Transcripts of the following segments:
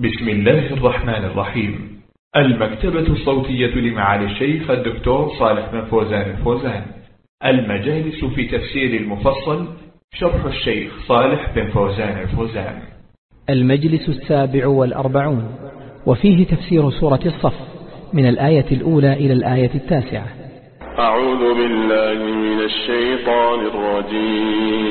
بسم الله الرحمن الرحيم. المكتبة الصوتية لمعالي الشيخ الدكتور صالح بن فوزان الفوزان. المجالس في تفسير المفصل شرح الشيخ صالح بن فوزان الفوزان. المجلس السابع والأربعون وفيه تفسير سورة الصف من الآية الأولى إلى الآية التاسعة. أعوذ بالله من الشيطان الرجيم.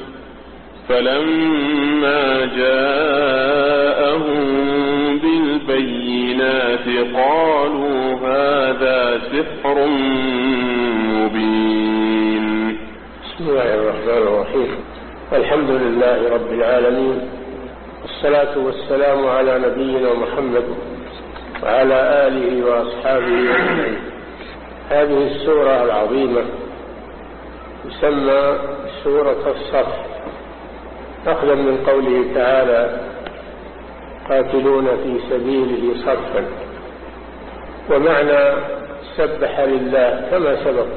فلما جاءهم بالبينات قالوا هذا سحر مبين. بسم الله الرحمن الرحيم. الحمد لله رب العالمين. والصلاة والسلام على نبينا محمد وعلى آله وأصحابه أجمعين. هذه السورة العظيمة. تسمى سورة الصف أخذا من قوله تعالى قاتلون في سبيله صفا. ومعنى سبح لله كما سبق.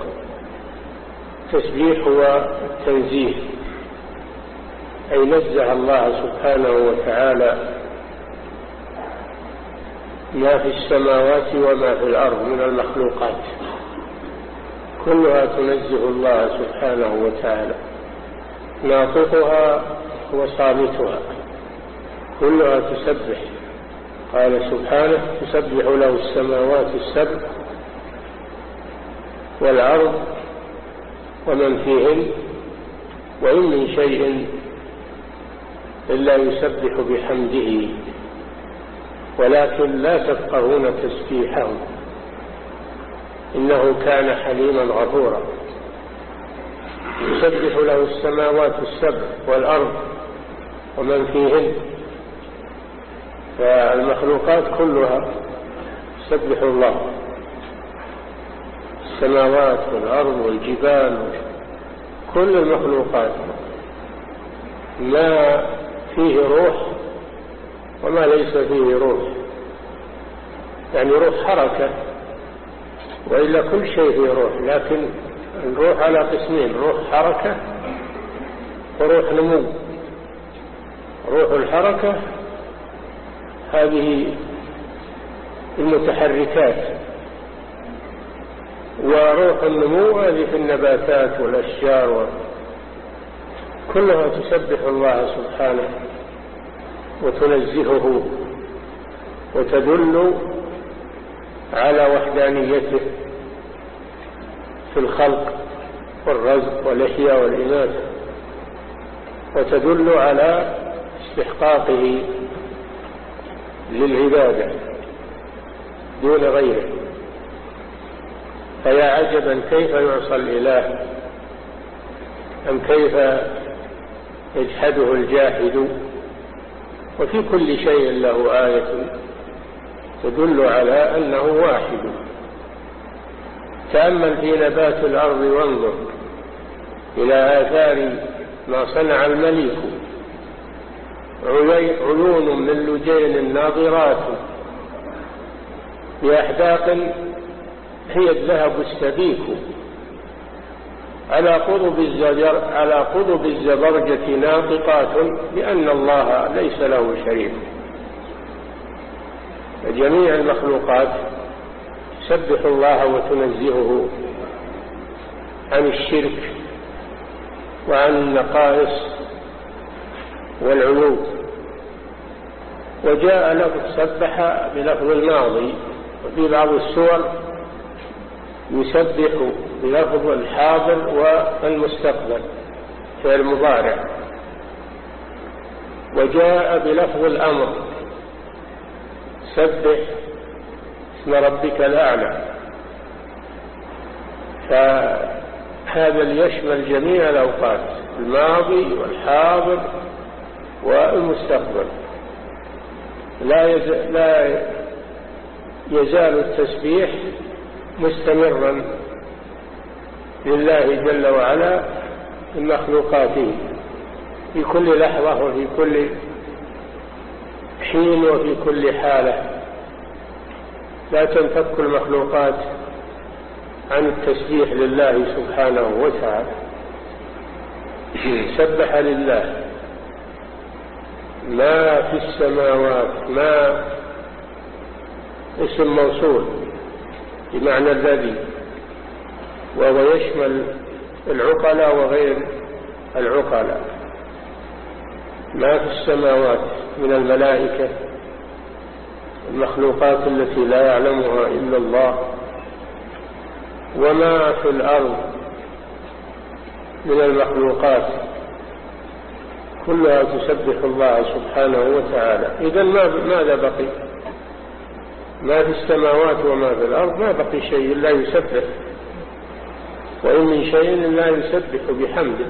التسبيح هو التنزيه أي نزه الله سبحانه وتعالى ما في السماوات وما في الأرض من المخلوقات. كلها تنزه الله سبحانه وتعالى. ناطقها وصامتها. كلها تسبح. قال سبحانه تسبح له السماوات السبع والأرض ومن فيهن وإن من شيء إلا يسبح بحمده. ولكن لا تفقهون تسبيحه. إنه كان حليما غفورا. يسبح له السماوات السبع والأرض ومن فيهن فالمخلوقات كلها تسبح الله. السماوات والأرض والجبال كل المخلوقات ما فيه روح وما ليس فيه روح. يعني روح حركة وإلا كل شيء فيه روح لكن الروح على قسمين روح حركة وروح نمو. روح الحركة هذه المتحركات. وروح النمو هذه في النباتات والأشجار كلها تسبح الله سبحانه وتنزهه وتدل على وحدانيته في الخلق والرزق والإحياء والإماتة وتدل على استحقاقه للعبادة دون غيره. فيا عجبا كيف يعصى الإله أم كيف يجحده الجاحد وفي كل شيء له آية تدل على أنه واحد. تأمل في نبات الأرض وانظر إلى آثار ما صنع المليك عيون من لجين ناظرات. بأحداق هي الذهب السبيك على قضب الزجر على قضب الزبرجة ناطقات لأن الله ليس له شريك. جميع المخلوقات تسبح الله وتنزهه عن الشرك وعن النقائص والعيوب. وجاء لفظ سبح بلفظ الماضي وفي بعض السور يسبح بلفظ الحاضر والمستقبل في المضارع وجاء بلفظ الأمر سبح اسم ربك الأعلى. فهذا ليشمل جميع الأوقات الماضي والحاضر والمستقبل. لا لا يزال التسبيح مستمرا لله جل وعلا من مخلوقاته في كل لحظة وفي كل حين وفي كل حالة. لا تنفك المخلوقات عن التسبيح لله سبحانه وتعالى. سبح لله. ما في السماوات ما اسم موصول بمعنى الذي وهو يشمل العقلاء وغير العقلاء. ما في السماوات من الملائكة المخلوقات التي لا يعلمها إلا الله. وما في الأرض من المخلوقات كلها تسبح الله سبحانه وتعالى. إذا ماذا بقي؟ ما في السماوات وما في الأرض ما بقي شيء إلا يسبح. وإن من شيء إلا يسبح بحمده.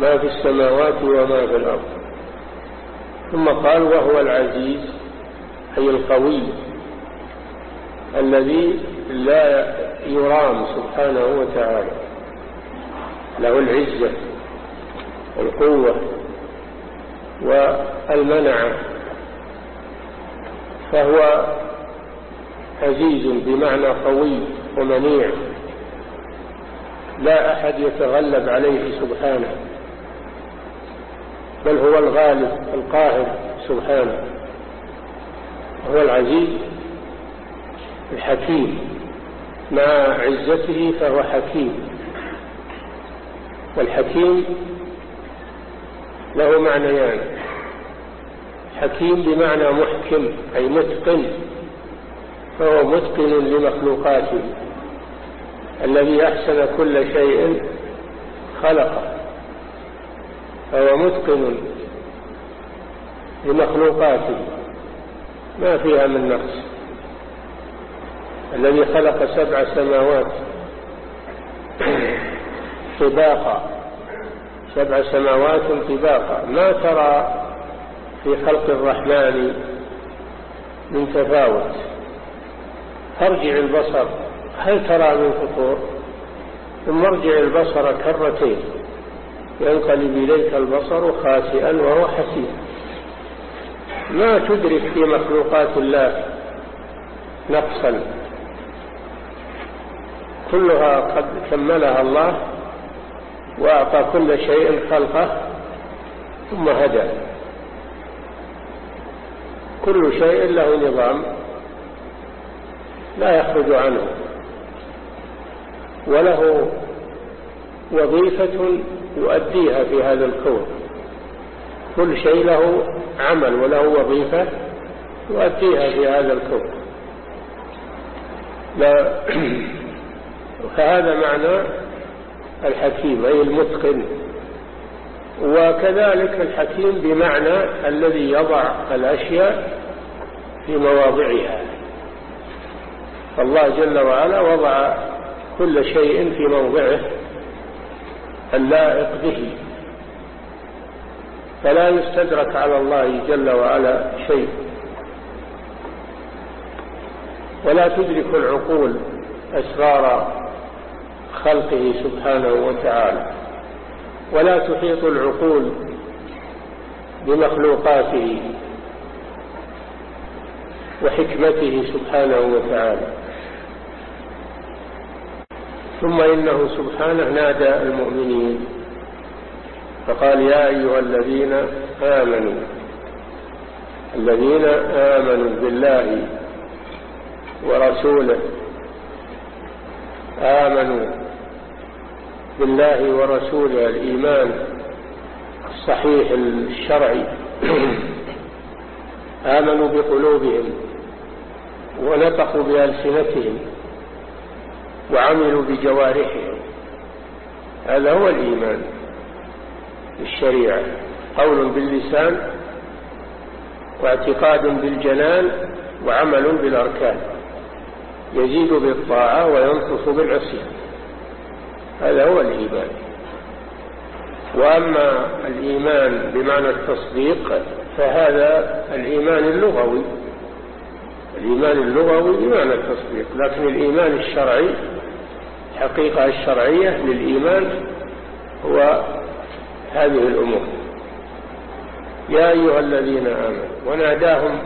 ما في السماوات وما في الأرض. ثم قال وهو العزيز أي القوي الذي لا يرام سبحانه وتعالى. له العزة. والقوة والمنعة فهو عزيز بمعنى قوي ومنيع. لا أحد يتغلب عليه سبحانه بل هو الغالب القاهر سبحانه. هو العزيز الحكيم. مع عزته فهو حكيم. والحكيم له معنيان. حكيم بمعنى محكم أي متقن فهو متقن لمخلوقاته. الذي أحسن كل شيء خلقه. فهو متقن لمخلوقاته. ما فيها من نقص. الذي خلق سبع سماوات. طباقا. سبع سماوات طباقا. ما ترى في خلق الرحمن من تفاوت؟ فارجع البصر. هل ترى من فطور؟ ثم ارجع البصر كرتين. ينقلب إليك البصر خاسئا وهو حسين ما تدرك في مخلوقات الله نقصا؟ كلها قد كملها الله وأعطى كل شيء خلقه ثم هدى. كل شيء له نظام لا يخرج عنه. وله وظيفة يؤديها في هذا الكون. كل شيء له عمل وله وظيفة يؤديها في هذا الكون. لا فهذا معنى الحكيم أي المتقن. وكذلك الحكيم بمعنى الذي يضع الأشياء في مواضعها. فالله جل وعلا وضع كل شيء في موضعه اللائق به. فلا يستدرك على الله جل وعلا شيء. ولا تدرك العقول أسرار خلقه سبحانه وتعالى ولا تحيط العقول بمخلوقاته وحكمته سبحانه وتعالى. ثم إنه سبحانه نادى المؤمنين فقال يا أيها الذين آمنوا الذين آمنوا بالله ورسوله آمنوا بالله ورسوله الإيمان الصحيح الشرعي. آمنوا بقلوبهم ونطقوا بألسنتهم وعملوا بجوارحهم. هذا هو الإيمان بالشريعة. قول باللسان واعتقاد بالجنان وعمل بالأركان. يزيد بالطاعة وينقص بالعصيان. هذا هو الإيمان. وأما الإيمان بمعنى التصديق فهذا الإيمان اللغوي. الإيمان اللغوي بمعنى التصديق لكن الإيمان الشرعي الحقيقة الشرعية للإيمان هو هذه الأمور. يا أيها الذين آمنوا وناداهم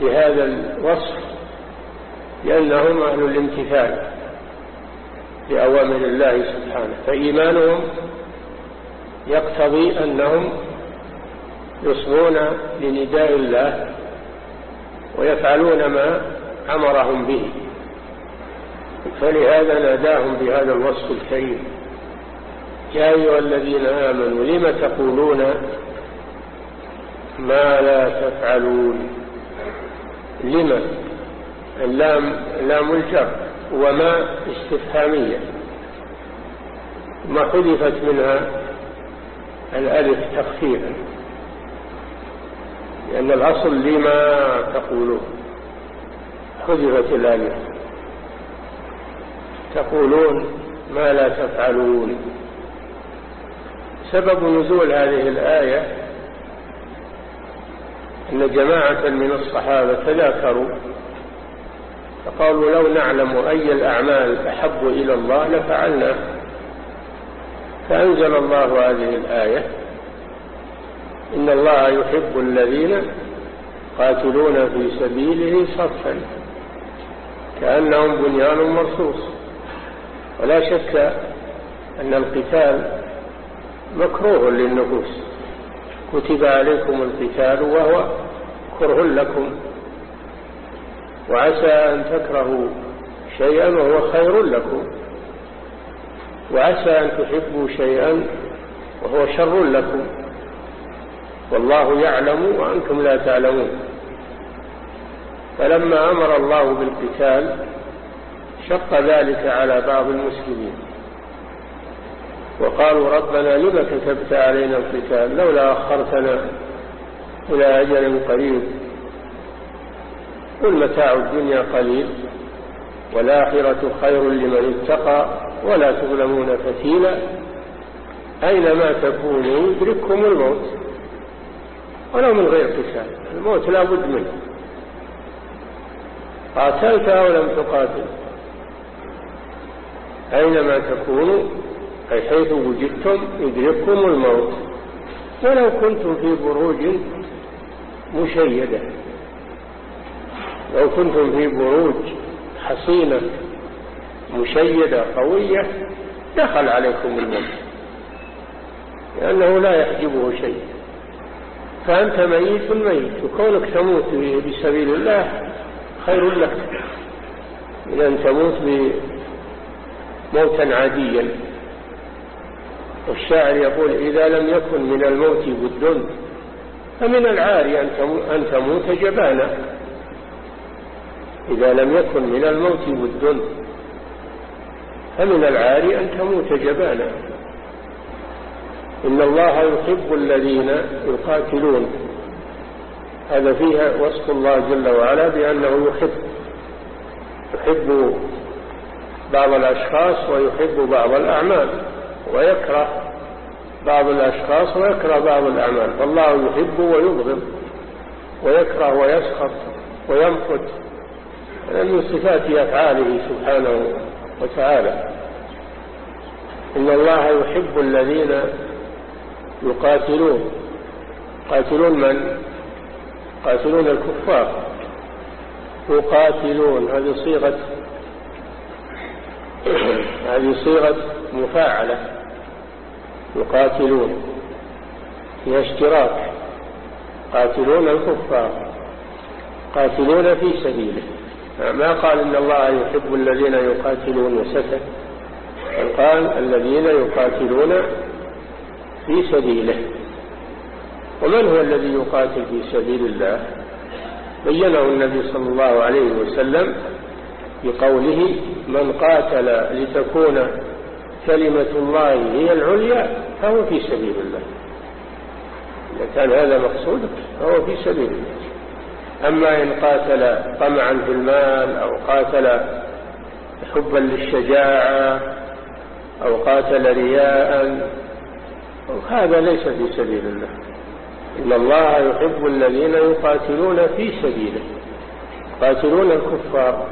بهذا الوصف لأنهم أهل الامتثال. لأوامر الله سبحانه فإيمانهم يقتضي أنهم يصغون لنداء الله ويفعلون ما أمرهم به. فلهذا ناداهم بهذا الوصف الكريم. يا أيها الذين آمنوا لم تقولون ما لا تفعلون؟ لم؟ اللام لام الجر. وما استفهامية. ما حذفت منها الألف تخفيفا. لأن الأصل لما تقولون. حذفت الألف. تقولون ما لا تفعلون. سبب نزول هذه الآية أن جماعة من الصحابة تذاكروا فقالوا لو نعلم أي الأعمال أحب إلى الله لفعلنا فأنزل الله هذه الآية. إن الله يحب الذين قاتلون في سبيله صفا كأنهم بنيان مرصوص. ولا شك أن القتال مكروه للنفوس. كتب عليكم القتال وهو كره لكم. وعسى أن تكرهوا شيئا وهو خير لكم. وعسى أن تحبوا شيئا وهو شر لكم. والله يعلم وأنتم لا تعلمون. فلما أمر الله بالقتال شق ذلك على بعض المسلمين. وقالوا ربنا لم كتبت علينا القتال لولا أخرتنا إلى أجل قريب. قل متاع الدنيا قليل والآخرة خير لمن اتقى ولا تظلمون فتيلا. أينما تكونوا يدرككم الموت ولو من غير قتال. الموت لا بد منه. قاتلت أو لم تقاتل. أينما تكونوا؟ أي حيث وجدتم يدرككم الموت. ولو كنتم في بروج مشيدة. لو كنتم في بروج حصينة مشيدة قوية دخل عليكم الموت. لأنه لا يحجبه شيء. فأنت ميت ميت. وكونك تموت بسبيل الله خير لك. من أن تموت موتا عاديا. والشاعر يقول إذا لم يكن من الموت بد فمن العار أن تموت جبانا. إذا لم يكن من الموت بد فمن العار أن تموت جبانا. إن الله يحب الذين يقاتلون. هذا فيها وصف الله جل وعلا بأنه يحب. يحب بعض الأشخاص ويحب بعض الأعمال. ويكره بعض الأشخاص ويكره بعض الأعمال. فالله يحب ويبغض ويكره ويسخط ويمقت من صفات أفعاله سبحانه وتعالى. إن الله يحب الذين يقاتلون. يقاتلون من؟ يقاتلون الكفار. يقاتلون. هذه صيغة هذه صيغة مفاعلة. يقاتلون. فيها اشتراك. قاتلون الكفار. قاتلون في سبيله. ما قال إن الله يحب الذين يقاتلون وسكت بل قال الذين يقاتلون في سبيله. ومن هو الذي يقاتل في سبيل الله؟ بينه النبي صلى الله عليه وسلم بقوله من قاتل لتكون كلمة الله هي العليا فهو في سبيل الله. إذا كان هذا مقصودك فهو في سبيل الله. أما إن قاتل طمعا في المال أو قاتل حبا للشجاعة أو قاتل رياء هذا ليس في سبيل الله. إن الله يحب الذين يقاتلون في سبيله. يقاتلون الكفار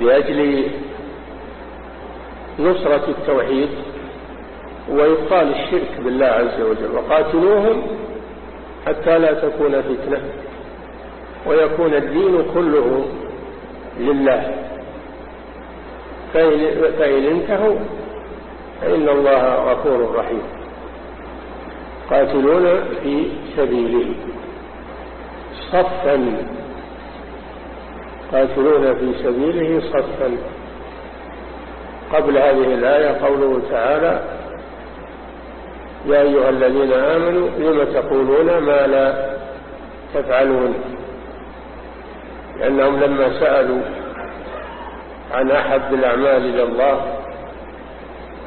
لأجل نصرة التوحيد وإبطال الشرك بالله عز وجل. وقاتلوهم حتى لا تكون فتنة ويكون الدين كله لله. فإن, انتهوا فإن الله غفور رحيم. قاتلون في سبيله. صفا. قاتلون في سبيله صفا. قبل هذه الآية قوله تعالى يا أيها الذين آمنوا لم تقولون ما لا تفعلون؟ لأنهم لما سألوا عن أحب الأعمال إلى الله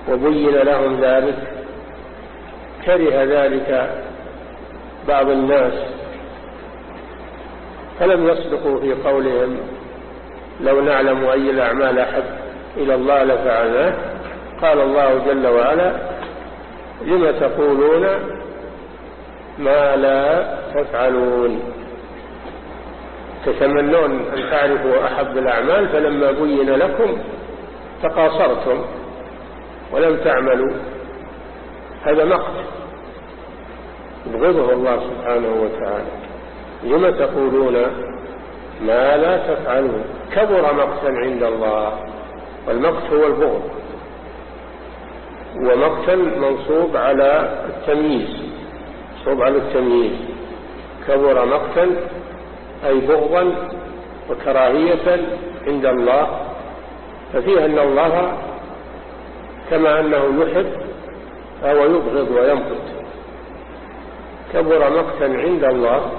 وبين لهم ذلك كره ذلك بعض الناس فلم يصدقوا في قولهم لو نعلم أي الأعمال أحب إلى الله لفعلناه قال الله جل وعلا لم تقولون ما لا تفعلون؟ تتمنون أن تعرفوا أحب الأعمال فلما بين لكم تقاصرتم ولم تعملوا. هذا مقت يبغضه الله سبحانه وتعالى. لم تقولون ما لا تفعلون؟ كبر مقتا عند الله والمقت هو البغض. ومقتا منصوب على التمييز منصوب على التمييز. كبر مقتا أي بغضا وكراهية عند الله. ففيها أن الله كما أنه يحب فهو يبغض ويمقت كبر مقتا عند الله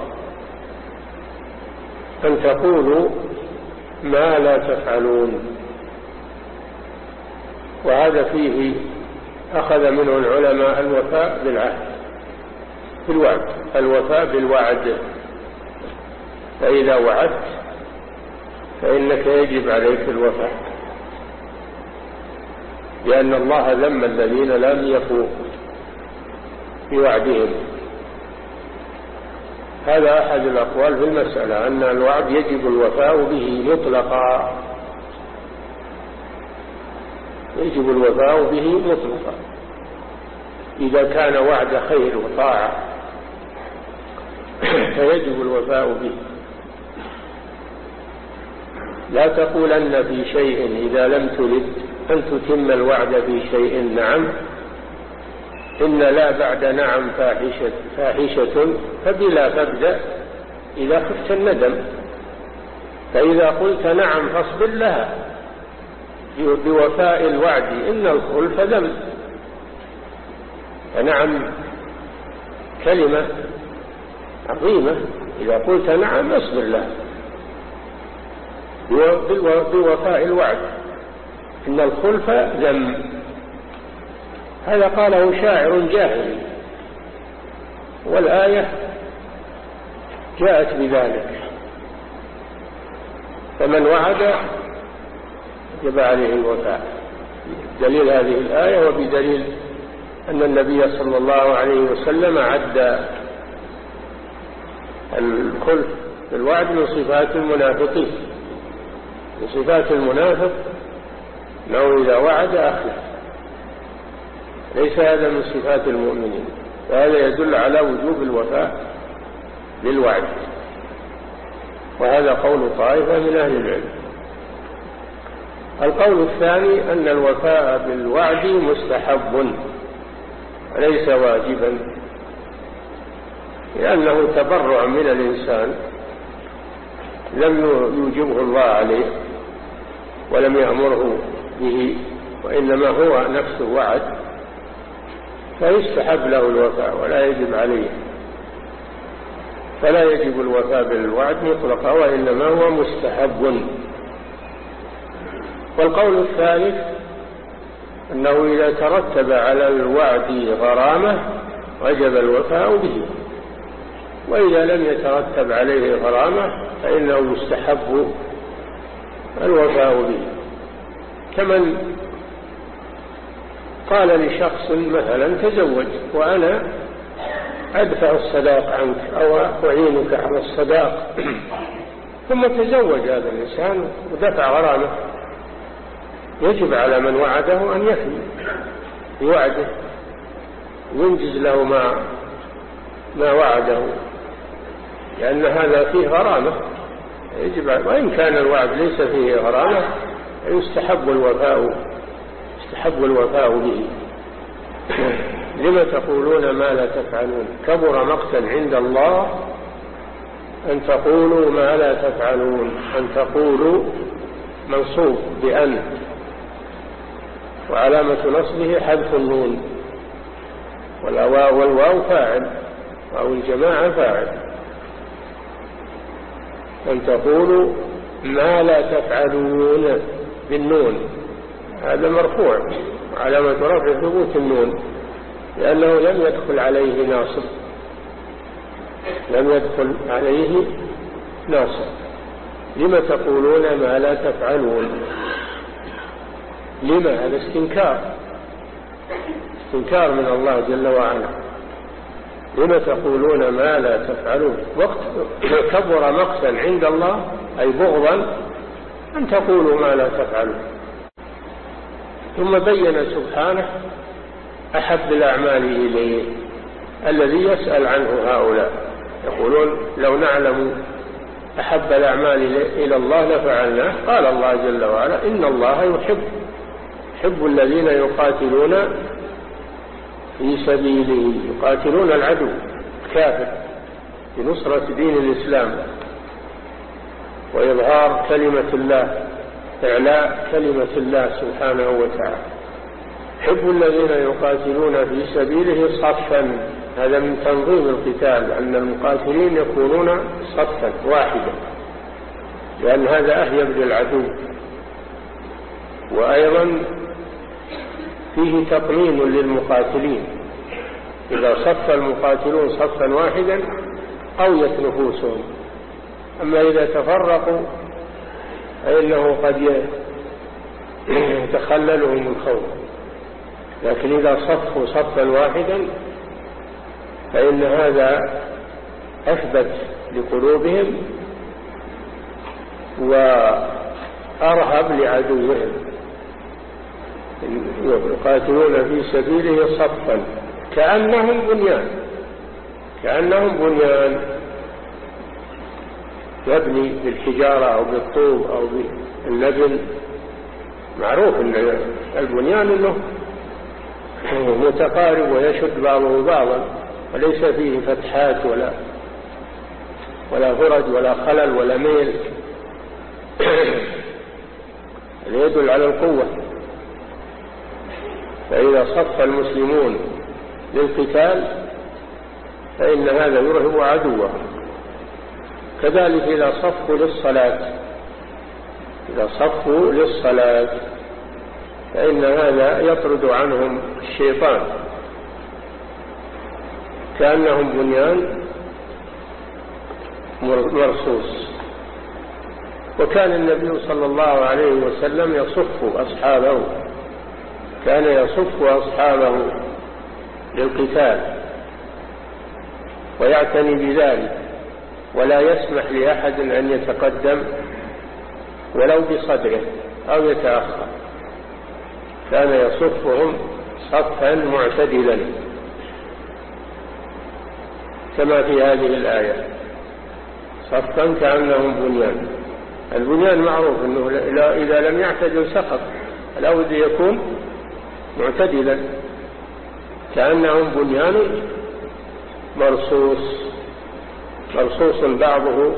أن تقولوا ما لا تفعلون. وهذا فيه أخذ منه العلماء الوفاء بالعهد. بالوعد الوفاء بالوعد. فإذا وعدت فإنك يجب عليك الوفاء. لأن الله ذم الذين لم يفوا بوعدهم هذا أحد الأقوال في المسألة أن الوعد يجب الوفاء به مطلقا. يجب الوفاء به مطلقا. إذا كان وعد خير وطاعة فيجب الوفاء به. لا تقولن في شيء إذا لم ترد أن تتم الوعد في شيء نعم. إن لا بعد نعم فاحشة, فاحشة فبلا فابدأ إذا خفت الندم. فإذا قلت نعم فاصبر لها. بوفاء الوعد إن الخلف ذنب فنعم كلمة عظيمة. إذا قلت نعم اصبر لها. بوفاء الوعد. إن الخلف ذم هذا قاله شاعر جاهلي والآية جاءت بذلك. فمن وعد يجب عليه الوفاء. دليل هذه الآية وبدليل أن النبي صلى الله عليه وسلم عد الخلف في الوعد من صفات المنافقين من صفات المنافق أنه إذا وعد أخلف. ليس هذا من صفات المؤمنين فهذا يدل على وجوب الوفاء للوعد وهذا قول طائفة من أهل العلم. القول الثاني أن الوفاء بالوعد مستحب وليس واجبا لأنه تبرع من الإنسان لم يوجبه الله عليه ولم يأمره به وإنما هو نفسه وعد فيستحب له الوفاء ولا يجب عليه. فلا يجب الوفاء بالوعد مطلقا وإنما هو مستحب. والقول الثالث أنه إذا ترتب على الوعد غرامة وجب الوفاء به. وإذا لم يترتب عليه غرامة فإنه يستحب الوفاء به. كمن قال لشخص مثلا تزوج وأنا أدفع الصداق عنك أو أعينك على الصداق. ثم تزوج هذا الإنسان ودفع غرامة. يجب على من وعده أن يفي بوعده ينجز له ما ما وعده لأن هذا فيه غرامة. يجب وإن كان الوعد ليس فيه غرامة يستحب الوفاء يستحب الوفاء به. لم تقولون ما لا تفعلون؟ كبر مقتا عند الله أن تقولوا ما لا تفعلون أن تقولوا منصوب بأن. وعلامة نصبه حذف النون. والواو والواو فاعل. واو الجماعة فاعل. أن تقولوا ما لا تفعلون بالنون. هذا مرفوع. علامة رفع ثبوت النون. لأنه لم يدخل عليه ناصب. لم يدخل عليه ناصب. لم تقولون ما لا تفعلون؟ لما؟ هذا استنكار. استنكار من الله جل وعلا. لم تقولون ما لا تفعلون؟ وقت كبر مقتا عند الله أي بغضا أن تقولوا ما لا تفعلون. ثم بين سبحانه أحب الأعمال إليه الذي يسأل عنه هؤلاء. يقولون لو نعلم أحب الأعمال إلى الله لفعلناه. قال الله جل وعلا إن الله يحب. يحب الذين يقاتلون في سبيله يقاتلون العدو الكافر بنصرة دين الإسلام وإظهار كلمة الله إعلاء كلمة الله سبحانه وتعالى. حب الذين يقاتلون في سبيله صفا هذا من تنظيم القتال أن المقاتلين يكونون صفا واحدا لأن هذا أهيب للعدو وأيضا فيه تطمين للمقاتلين. إذا صف المقاتلون صفا واحدا قويت نفوسهم. أما إذا تفرقوا فإنه قد يتخللهم الخوف. لكن إذا صفوا صفا واحدا فإن هذا أثبت لقلوبهم وأرهب لعدوهم. يقاتلون في سبيله صفا. كأنهم بنيان. كأنهم بنيان. يبني بالحجارة أو بالطوب أو باللبن. معروف أن البنيان أنه متقارب ويشد بعضه بعضا وليس فيه فتحات ولا ولا فرج ولا خلل ولا ميل. يدل على القوة. فإذا صف المسلمون للقتال فإن هذا يرهب عدوهم كذلك إذا صفوا للصلاة إذا صفوا للصلاة فإن هذا يطرد عنهم الشيطان. كأنهم بنيان مرصوص. وكان النبي صلى الله عليه وسلم يصف أصحابه. كان يصف أصحابه للقتال ويعتني بذلك ولا يسمح لأحد أن يتقدم ولو بصدره أو يتأخر. كان يصفهم صفا معتدلا كما في هذه الآية. صفا كأنهم بنيان. البنيان معروف أنه إذا لم يعتدل سقط. الأود يكون معتدلا كأنهم بنيان مرصوص مرصوص بعضه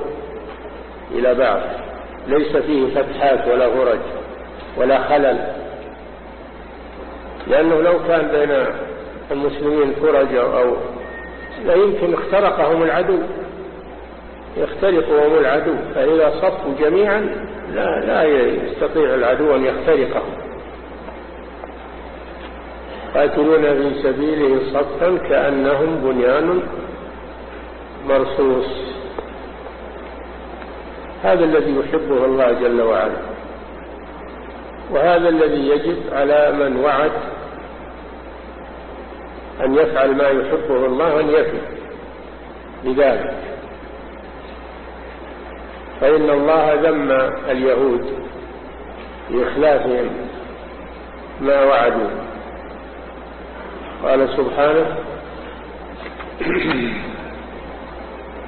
إلى بعض ليس فيه فتحات ولا غرج ولا خلل. لأنه لو كان بين المسلمين فرج أو لا يمكن اخترقهم العدو يخترقهم العدو فإذا صفوا جميعا لا لا يستطيع العدو أن يخترقهم. قاتلون في سبيله صفا كأنهم بنيان مرصوص. هذا الذي يحبه الله جل وعلا. وهذا الذي يجب على من وعد أن يفعل ما يحبه الله أن يفعل بذلك. فإن الله ذم اليهود بإخلافهم ما وعدوا. قال سبحانه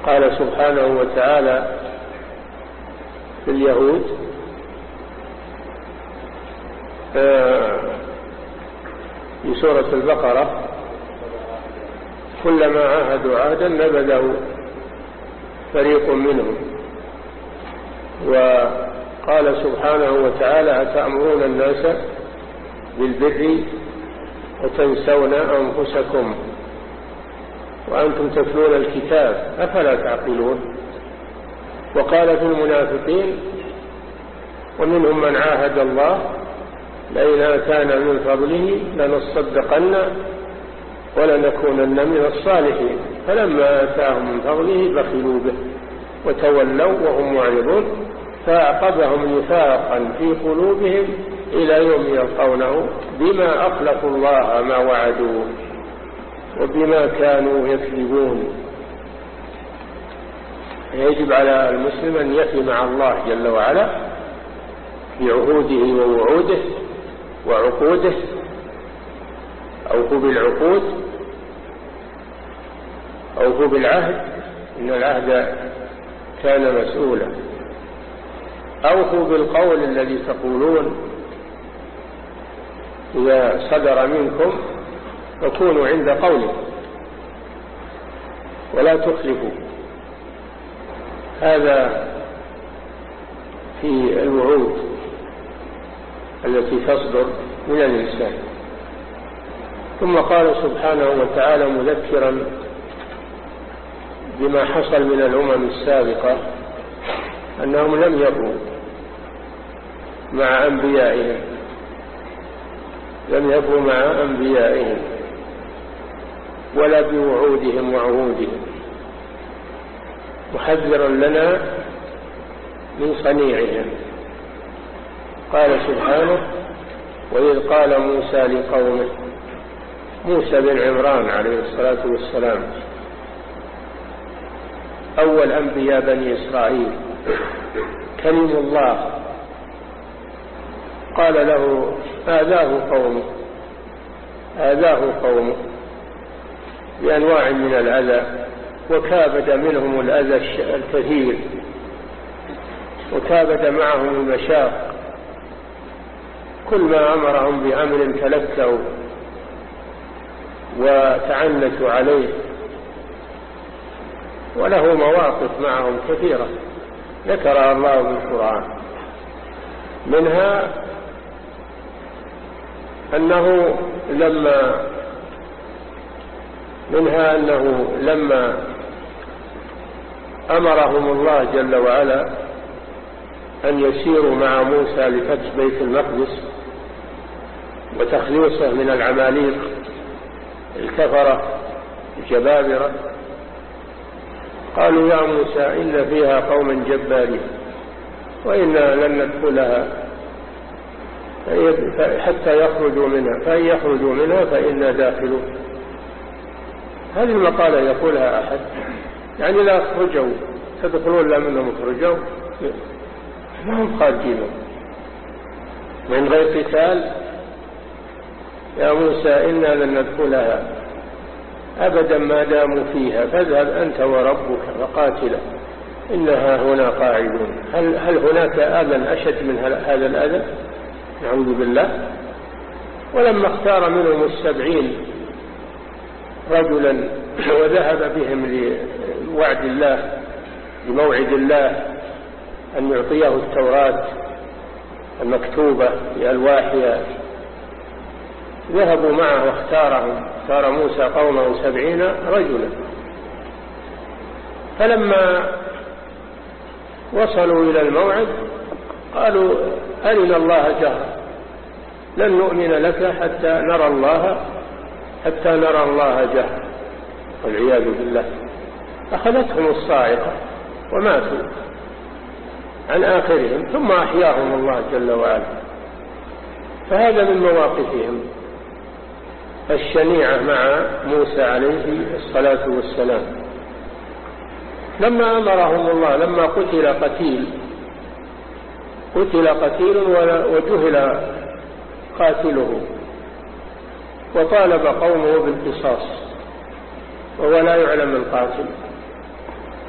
قال سبحانه وتعالى في اليهود آه، في سورة البقرة كلما عاهدوا عهدا نبذه فريق منهم. وقال سبحانه وتعالى أتأمرون الناس بالبر وتنسون أنفسكم وأنتم تتلون الكتاب أفلا تعقلون؟ وقال في المنافقين ومنهم من عاهد الله لئن آتانا من فضله لنصدقن ولنكونن من الصالحين. فلما آتاهم من فضله بخلوا به وتولوا وهم معرضون فأعقبهم نفاقا في قلوبهم إلى يوم يلقونه بما أخلفوا الله ما وعدوه وبما كانوا يكذبون. يجب على المسلم أن يفي مع الله جل وعلا بعهوده ووعوده وعقوده أوفوا بالعقود أوفوا بالعهد إن العهد كان مسؤولا. أوفوا بالقول الذي تقولون إذا صدر منكم فكونوا عند قوله ولا تخلفوا. هذا في الوعود التي تصدر من الإنسان. ثم قال سبحانه وتعالى مذكرا بما حصل من الأمم السابقة أنهم لم يبقوا مع أنبيائهم. لم يبقوا مع أنبيائهم ولا بوعودهم وعهودهم. محذرا لنا من صنيعهم. قال سبحانه وإذ قال موسى لقومه موسى بن عمران عليه الصلاة والسلام أول أنبياء بني إسرائيل كلم الله قال له آذاه قومه آذاه قومه بأنواع من الأذى وكابد منهم الأذى الكثير وكابد معهم المشاق كل ما أمرهم بأمر تلكوا وتعنتوا عليه وله مواقف معهم كثيرة ذكرها الله في القرآن منها أنه لما منها أنه لما أمرهم الله جل وعلا أن يسيروا مع موسى لفتح بيت المقدس وتخليصه من العماليق الكفرة الجبابرة قالوا يا موسى إن فيها قوما جبارين وإنا لن ندخلها حتى يخرجوا منها فإن يخرجوا منها فإنا داخلون. هذه المقالة يقولها أحد. يعني لا أخرجوا تدخلون لا منهم أخرجوا. ما هم خارجين؟ من غير قتال؟ يا موسى إنا لن ندخلها. أبدا ما داموا فيها. فاذهب أنت وربك فقاتلا إنها هنا قاعدون. هل, هل هناك أذى أشد من هذا الأذى نعوذ بالله. ولما اختار منهم السبعين رجلا وذهب بهم لوعد الله لموعد الله أن يعطيه التوراة المكتوبة بألواحها ذهبوا معه واختارهم. اختار موسى قومه سبعين رجلا. فلما وصلوا إلى الموعد قالوا أرنا الله جهرا. لن نؤمن لك حتى نرى الله حتى نرى الله جهرا. والعياذ بالله. أخذتهم الصاعقة وماتوا عن آخرهم ثم أحياهم الله جل وعلا. فهذا من مواقفهم. الشنيعة مع موسى عليه الصلاة والسلام. لما أمرهم الله لما قتل قتيل قتل قتيل وجهل قاتله. وطالب قومه بالقصاص وهو لا يعلم القاتل.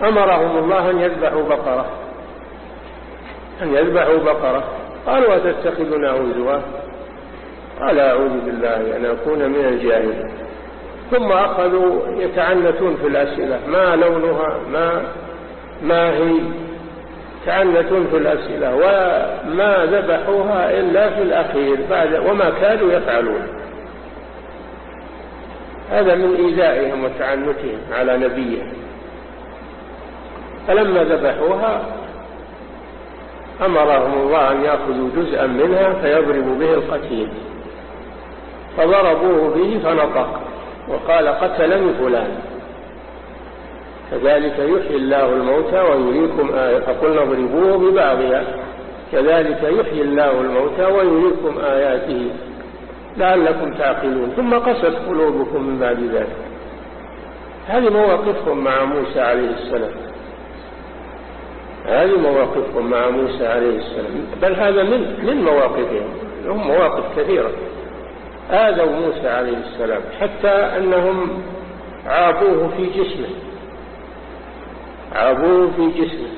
أمرهم الله أن يذبحوا بقرة أن يذبحوا بقرة. قالوا أتتخذنا هزوا؟ قال أعوذ بالله أن أكون من الجاهلين. ثم أخذوا يتعنتون في الأسئلة ما لونها؟ ما ما هي؟ تعنتون في الأسئلة وما ذبحوها إلا في الأخير بعد وما كانوا يفعلون. هذا من إيذائهم وتعنتهم على نبيهم. فلما ذبحوها أمرهم الله أن يأخذوا جزءا منها فيضربوا به القتيل. فضربوه به فنطق وقال قتلني فلان. كذلك يحيي الله الموتى ويريكم آية فقلنا اضربوه ببعضها. كذلك يحيي الله الموتى ويريكم آياته لعلكم تعقلون. ثم قست قلوبكم من بعد ذلك. هذه مواقفهم مع موسى عليه السلام. هذه مواقفهم مع موسى عليه السلام. بل هذا من من مواقفهم. لهم مواقف كثيرة. آذوا موسى عليه السلام حتى أنهم عابوه في جسمه. عابوه في جسمه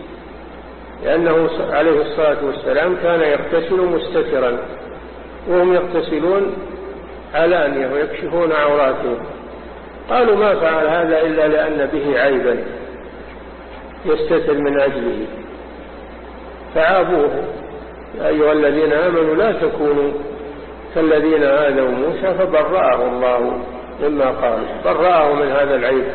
لأنه عليه الصلاة والسلام كان يغتسل مستترا وهم يغتسلون علانية ويكشفون عوراتهم قالوا ما فعل هذا إلا لأن به عيبا يستتر من أجله. فعابوه يا أيها الذين آمنوا لا تكونوا كالذين آذوا موسى فبرأه الله مما قال برأه من هذا العيب.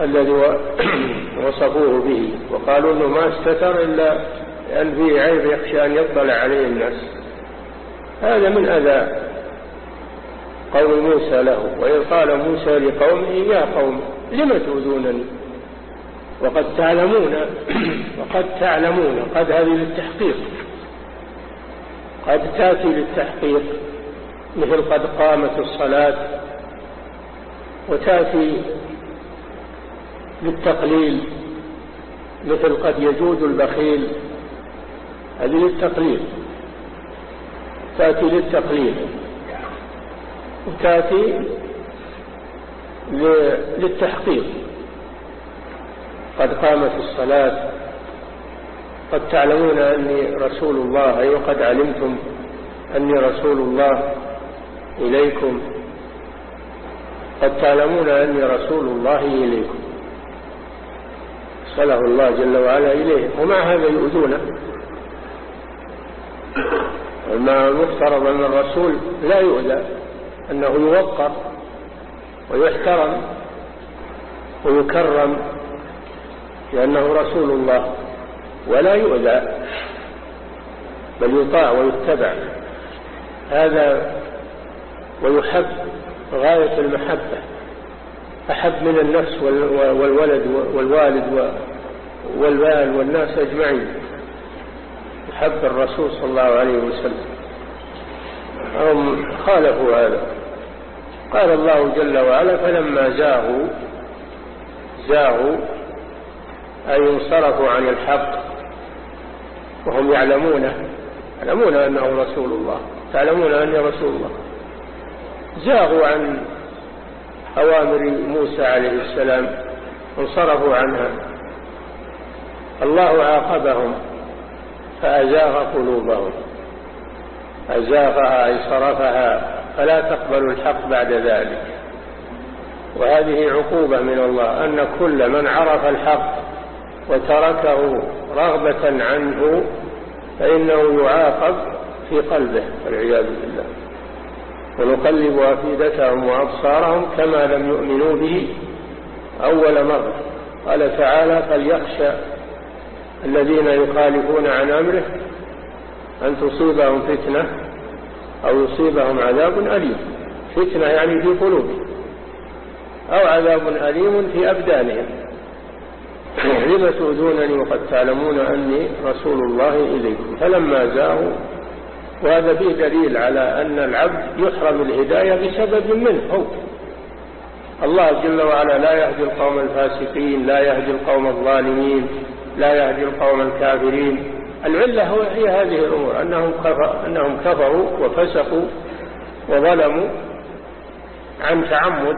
الذي وصفوه به. وقالوا إنه ما استتر إلا لأن فيه عيب يخشى أن يطلع عليه الناس. هذا من أذى قول موسى له. وإذ قال موسى لقومه يا قوم لم تؤذونني؟ وقد تعلمون وقد تعلمون قد هذه للتحقيق. قد تأتي للتحقيق مثل قد قامت الصلاة وتأتي للتقليل مثل قد يجود البخيل. هذه للتقليل. تأتي للتقليل. وتأتي للتحقيق. قد قامت الصلاة. قد تعلمون أني رسول الله أي وقد علمتم أني رسول الله إليكم. قد تعلمون أني رسول الله إليكم. أرسله الله جل وعلا إليه. ومع هذا يؤذونه؟ وما المفترض أن الرسول لا يؤذى أنه يوقر ويحترم ويكرم لأنه رسول الله ولا يؤذى بل يطاع ويتبع. هذا ويحب غاية المحبة. أحب من النفس والولد والوالد والبال والناس أجمعين. يحب الرسول صلى الله عليه وسلم. هم خالفوا هذا. قال الله جل وعلا فلما زاغوا زاغوا أي انصرفوا عن الحق وهم يعلمونه يعلمون أنه رسول الله تعلمون أني رسول الله زاغوا عن أوامر موسى عليه السلام انصرفوا عنها. الله عاقبهم فأزاغ قلوبهم. أزاغها أي صرفها فلا تقبل الحق بعد ذلك. وهذه عقوبة من الله أن كل من عرف الحق وتركه رغبة عنه فإنه يعاقب في قلبه والعياذ بالله. ونقلب أفئدتهم وأبصارهم كما لم يؤمنوا به أول مرة. قال تعالى فليخشى الذين يخالفون عن أمره أن تصيبهم فتنة أو يصيبهم عذاب أليم. فتنة يعني في قلوبهم أو عذاب أليم في أبدانهم. لم تؤذونني وقد تعلمون أني رسول الله إليكم. فلما زاغوا وهذا فيه دليل على أن العبد يحرم الهداية بسبب منه هو. الله جل وعلا لا يهدي القوم الفاسقين لا يهدي القوم الظالمين لا يهدي القوم الكافرين. العلة هي هذه الأمور أنهم, أنهم كفروا وفسقوا وظلموا عن تعمد.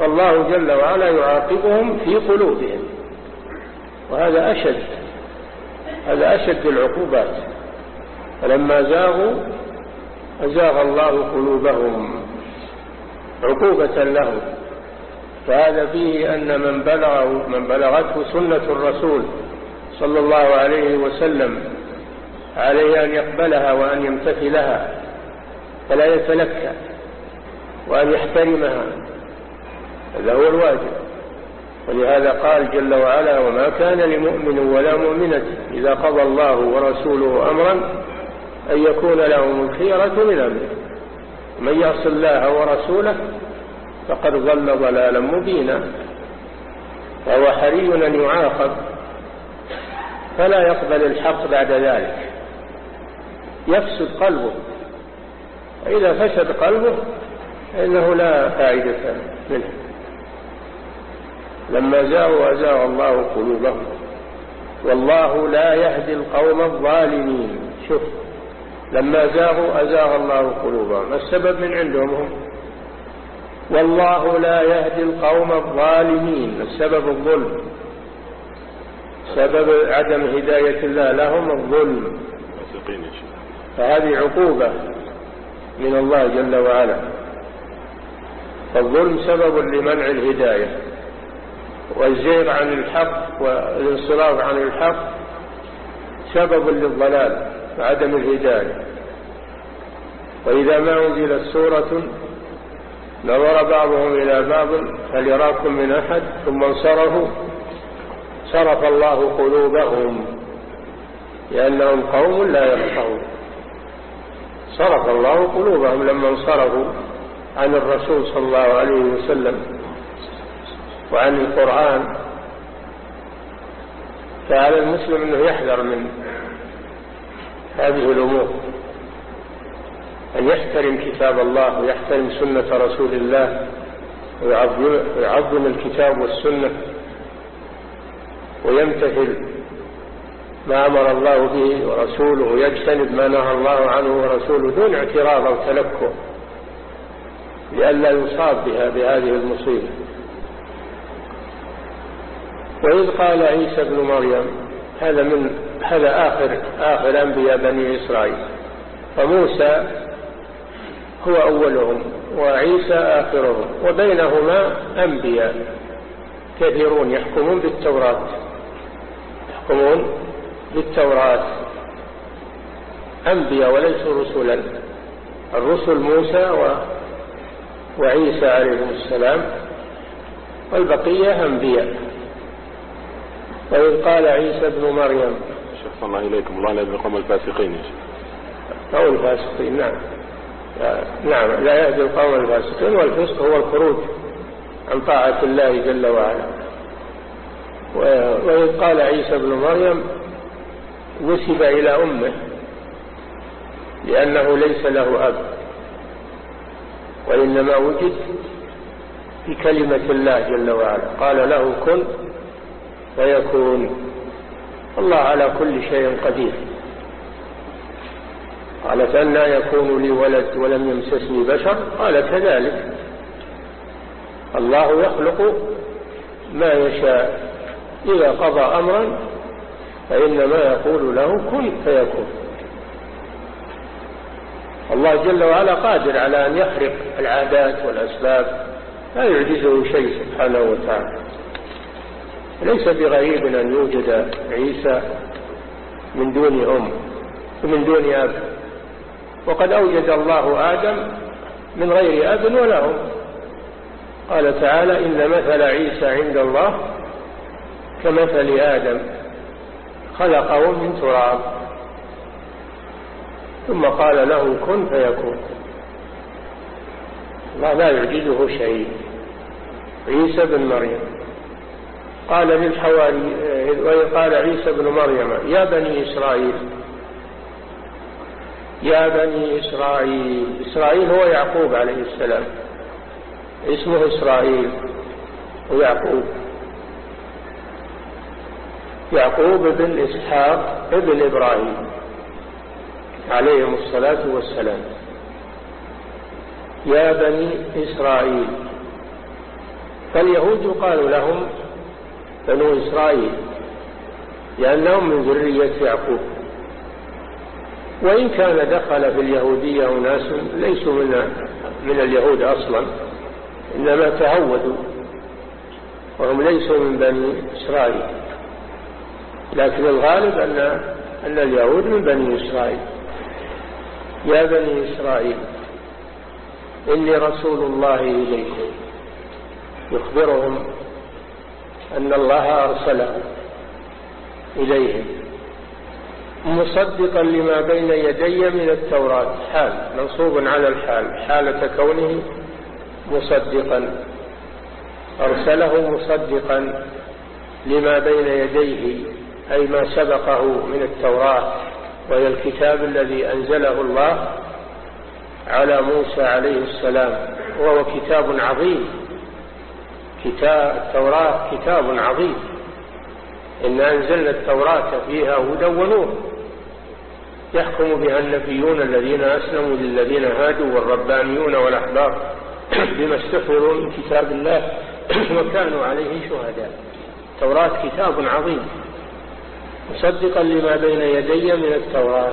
فالله جل وعلا يعاقبهم في قلوبهم وهذا أشد هذا أشد العقوبات. فلما زاغوا أزاغ الله قلوبهم عقوبة لهم. فهذا فيه أن من بلغه من بلغته سنة الرسول صلى الله عليه وسلم عليه أن يقبلها وأن يمتثلها فلا يتلكى وأن يحترمها. هذا هو الواجب. ولهذا قال جل وعلا وما كان لمؤمن ولا مؤمنة إذا قضى الله ورسوله أمرا أن يكون لهم الخيرة من أمره. من يعص الله ورسوله فقد ضل ضلالا مبينا. فهو حري أن يعاقب فلا يقبل الحق بعد ذلك. يفسد قلبه. فإذا فسد قلبه فإنه لا فائدة منه. لما زاغوا أزاغ الله قلوبهم. والله لا يهدي القوم الظالمين. شوف. لما زاغوا أزاغ الله قلوبهم. السبب من عندهم هم والله لا يهدي القوم الظالمين. السبب الظلم. سبب عدم هداية الله لهم الظلم. فهذه عقوبة من الله جل وعلا. الظلم سبب لمنع الهداية والزيغ عن الحق والانصراف عن الحق. سبب للضلال. وعدم الهداية. وإذا ما أنزلت سورة نظر بعضهم إلى بعض هل يراكم من أحد؟ ثم انصرفوا. صرف الله قلوبهم لأنهم قوم لا يفقهون. صرف الله قلوبهم لما انصرفوا عن الرسول صلى الله عليه وسلم وعن القرآن. فعلى المسلم أنه يحذر من هذه الأمور. أن يحترم كتاب الله ويحترم سنة رسول الله ويعظم الكتاب والسنة ويمتثل ما أمر الله به ورسوله ويجتنب ما نهى الله عنه ورسوله دون اعتراض أو تلكؤ لئلا يصاب بها بهذه المصيبة. وإذ قال عيسى بن مريم هذا من هذا آخر آخر أنبياء بني إسرائيل. فموسى هو أولهم وعيسى آخرهم وبينهما أنبياء كثيرون يحكمون بالتوراة. يحكمون بالتوراة. أنبياء وليسوا رسلا. الرسل موسى و... وعيسى عليهم السلام. والبقية أنبياء. وإذ قال عيسى ابن مريم شيخ الله إليكم. الله لا يهدي القوم الفاسقين. أو الفاسقين نعم. نعم لا يهدي القوم الفاسقين والفسق هو الخروج عن طاعة الله جل وعلا. وإذ قال عيسى ابن مريم نسب إلى أمه لأنه ليس له أب. وإنما وجد بكلمة الله جل وعلا. قال له كن فيكون. الله على كل شيء قدير. قالت أن لا يكون لي ولد ولم يمسسني بشر. قال كذلك. الله يخلق ما يشاء. إذا قضى أمرا فإنما يقول له كن فيكون. الله جل وعلا قادر على أن يخرق العادات والأسباب. لا يعجزه شيء سبحانه وتعالى. ليس بغريب أن يوجد عيسى من دون أم ومن دون أب. وقد أوجد الله آدم من غير أب ولا أم. قال تعالى إن مثل عيسى عند الله كمثل آدم خلقه من تراب. ثم قال له كن فيكون. الله لا يعجزه شيء. عيسى بن مريم. قال للحواري قال عيسى بن مريم يا بني إسرائيل يا بني إسرائيل. إسرائيل هو يعقوب عليه السلام. اسمه إسرائيل ويعقوب يعقوب. بن إسحاق ابن إبراهيم عليهم الصلاة والسلام. يا بني إسرائيل. فاليهود قالوا لهم بنو إسرائيل لأنهم من ذرية يعقوب. وإن كان دخل في اليهودية أناس ليسوا من من اليهود أصلا إنما تهودوا وهم ليسوا من بني إسرائيل. لكن الغالب أن أن اليهود من بني إسرائيل. يا بني إسرائيل إني رسول الله إليكم يخبرهم أن الله أرسله إليهم مصدقا لما بين يدي من التوراة. حال منصوب على الحال. حالة كونه مصدقا. أرسله مصدقا لما بين يديه أي ما سبقه من التوراة وهي الكتاب الذي أنزله الله على موسى عليه السلام وهو كتاب عظيم. كتاب التوراة كتاب عظيم. إن أنزلنا التوراة فيها هدى ونور. يحكم بها النبيون الذين أسلموا للذين هادوا والربانيون والأحبار بما استحفظوا من كتاب الله وكانوا عليه شهداء. التوراة كتاب عظيم. مصدقا لما بين يدي من التوراة.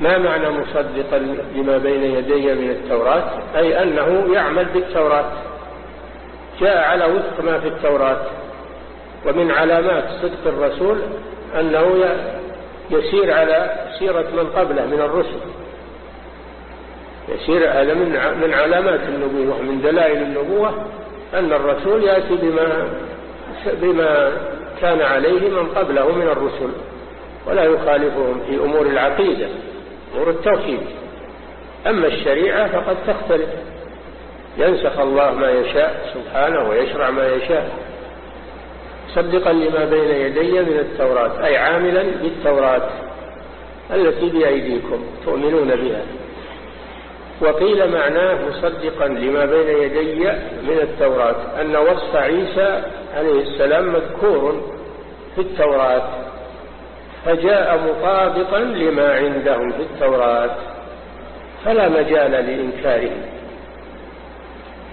ما معنى مصدقا لما بين يدي من التوراة؟ أي أنه يعمل بالتوراة. جاء على وفق ما في التوراة ومن علامات صدق الرسول أنه يسير على سيرة من قبله من الرسل. يسير هذا من من علامات النبوة من دلائل النبوة أن الرسول يأتي بما بما كان عليه من قبله من الرسل ولا يخالفهم في أمور العقيدة أمور التوحيد. أما الشريعة فقد تختلف. ينسخ الله ما يشاء سبحانه ويشرع ما يشاء. صدقا لما بين يدي من التوراة أي عاملا بالتوراة التي بأيديكم تؤمنون بها. وقيل معناه مصدقا لما بين يدي من التوراة أن وصف عيسى عليه السلام مذكور في التوراة فجاء مطابقا لما عندهم في التوراة فلا مجال لإنكاره.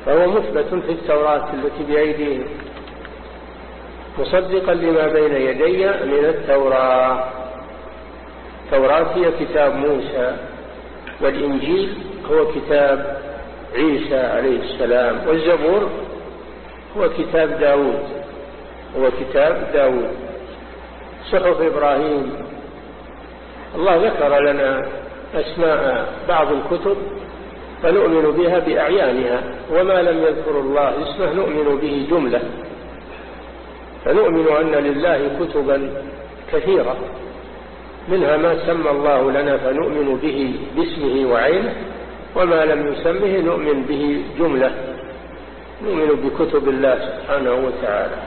فهو مثبت في التوراة التي بأيديهم مصدقا لما بين يدي من التوراة. التوراة هي كتاب موسى والإنجيل هو كتاب عيسى عليه السلام والزبور هو كتاب داود هو كتاب داود صحف إبراهيم الله ذكر لنا أسماء بعض الكتب فنؤمن بها بأعيانها وما لم يذكر الله اسمه نؤمن به جملة. فنؤمن أن لله كتبا كثيرة منها ما سمى الله لنا فنؤمن به باسمه وعينه وما لم يسمه نؤمن به جملة. نؤمن بكتب الله سبحانه وتعالى.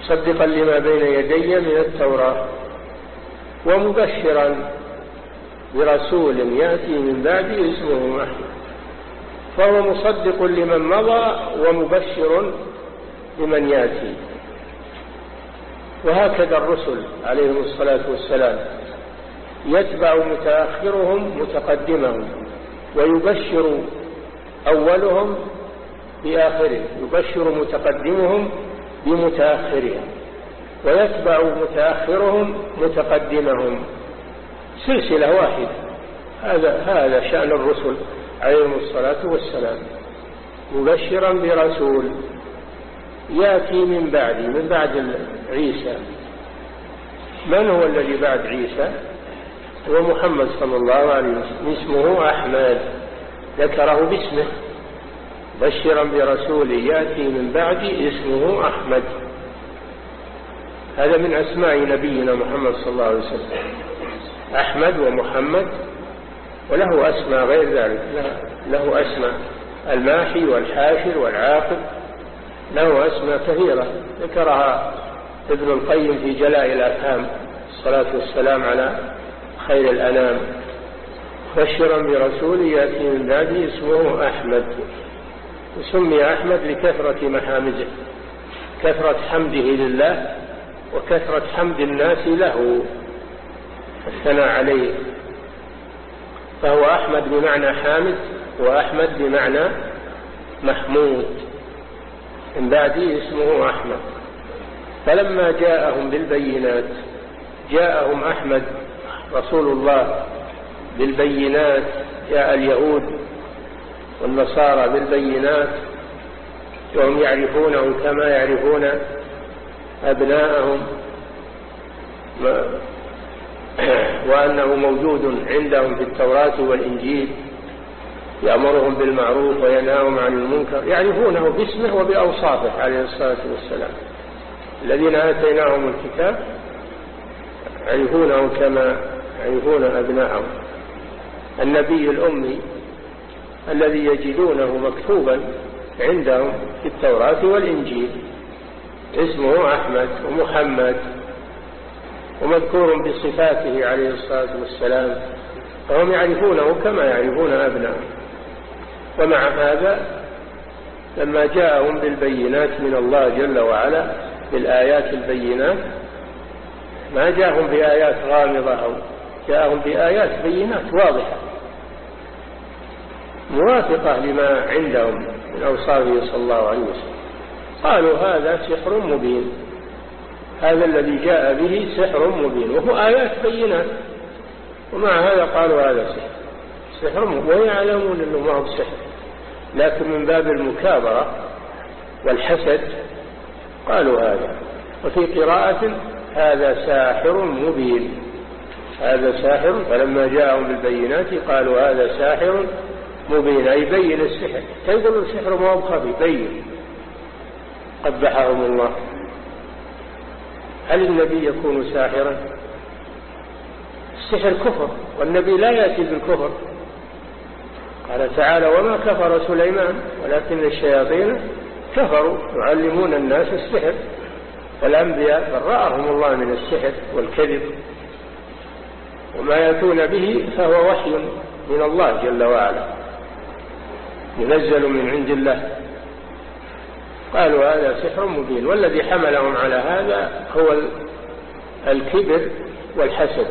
مصدقا لما بين يدي من التوراة ومبشرا برسول يأتي من بعدي اسمه أحمد فهو مصدق لمن مضى ومبشر لمن يأتي. وهكذا الرسل عليهم الصلاة والسلام. يتبع متأخرهم متقدمهم ويبشر أولهم بآخره يبشر متقدمهم بمتأخرهم. ويتبع متأخرهم متقدمهم. سلسلة واحدة. هذا هذا شأن الرسل. عليهم الصلاة والسلام مبشرا برسول يأتي من بعدي من بعد عيسى. من هو الذي بعد عيسى؟ هو محمد صلى الله عليه وسلم. اسمه أحمد. ذكره باسمه. بشرا برسول يأتي من بعدي اسمه أحمد. هذا من أسماء نبينا محمد صلى الله عليه وسلم. أحمد ومحمد وله أسماء غير ذلك. له أسماء الماحي والحاشر والعاقب. له أسماء كثيرة. ذكرها ابن القيم في جلاء الأفهام الصلاة والسلام على خير الأنام. بشرا برسول يأتي من بعده اسمه أحمد. وسمي أحمد لكثرة محامده. كثرة حمده لله وكثرة حمد الناس له. الثناء عليه. فهو أحمد بمعنى حامد وأحمد بمعنى محمود. من بعده اسمه أحمد. فلما جاءهم بالبينات جاءهم أحمد رسول الله بالبينات جاء اليهود والنصارى بالبينات وهم يعرفونه كما يعرفون أبناءهم. وأنه موجود عندهم في التوراة والإنجيل يأمرهم بالمعروف وينهاهم عن المنكر يعرفونه باسمه وبأوصافه عليه الصلاة والسلام. الذين آتيناهم الكتاب يعرفونه كما يعرفون أبناءهم. النبي الأمي الذي يجدونه مكتوبا عندهم في التوراة والإنجيل اسمه أحمد ومحمد ومذكور بصفاته عليه الصلاة والسلام. فهم يعرفونه كما يعرفون أبنائهم ومع هذا لما جاءهم بالبينات من الله جل وعلا بالآيات البينات ما جاءهم بآيات غامضة أو جاءهم بآيات بينات واضحة موافقة لما عندهم من أوصافه صلى الله عليه وسلم. قالوا هذا سحر مبين. هذا الذي جاء به سحر مبين وهو آيات بينات ومع هذا قالوا هذا سحر. سحر ويعلمون أنه ما هو سحر. لكن من باب المكابرة والحسد قالوا هذا. وفي قراءة هذا ساحر مبين. هذا ساحر فلما جاءهم بالبينات قالوا هذا ساحر مبين أي بين السحر. تقول السحر ما هو خفي؟ بين. قبحهم الله. هل النبي يكون ساحرا؟ السحر كفر والنبي لا يأتي بالكفر. قال تعالى وما كفر سليمان ولكن الشياطين كفروا. يعلمون الناس السحر والأنبياء برأهم الله من السحر والكذب. وما يأتون به فهو وحي من الله جل وعلا ينزل من عند الله. قالوا هذا سحر مبين والذي حملهم على هذا هو الكبر والحسد.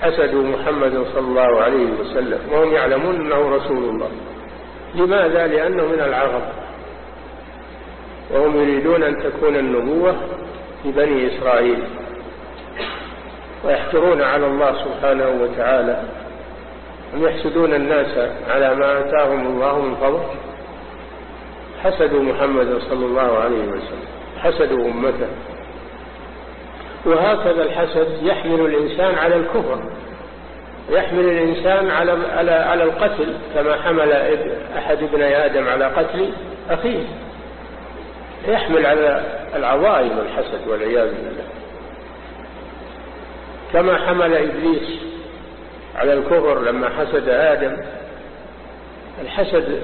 حسدوا محمد صلى الله عليه وسلم وهم يعلمون أنه رسول الله. لماذا؟ لأنه من العرب. وهم يريدون أن تكون النبوة في بني إسرائيل. ويحجرون على الله سبحانه وتعالى. هم يحسدون الناس على ما آتاهم الله من فضل. حسدوا محمد صلى الله عليه وسلم حسدوا أمته. وهكذا الحسد يحمل الإنسان على الكفر يحمل الإنسان على على على القتل كما حمل أحد ابني آدم على قتل أخيه. يحمل على العظائم الحسد والعياذ بالله. كما حمل إبليس على الكفر لما حسد آدم الحسد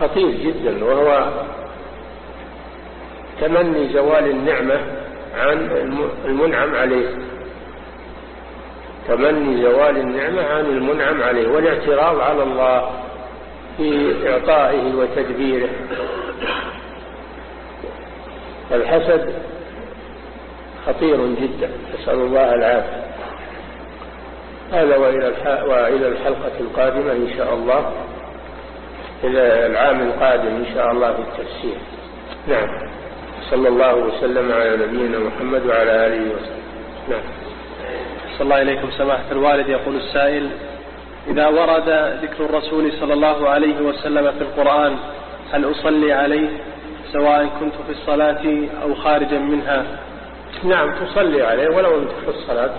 خطير جدا وهو تمني زوال النعمة عن المنعم عليه. تمني زوال النعمة عن المنعم عليه والاعتراض على الله في إعطائه وتدبيره. الحسد خطير جدا نسأل الله العافية. هذا وإلى الحلقة القادمة إن شاء الله. إلى العام القادم إن شاء الله في التفسير. نعم. صلى الله وسلم على نبينا محمد وعلى آله وسلم نعم. صلى الله إليكم سماحة الوالد. يقول السائل إذا ورد ذكر الرسول صلى الله عليه وسلم في القرآن هل أصلي عليه سواء كنت في الصلاة أو خارجا منها؟ نعم تصلي عليه ولو أنت في الصلاة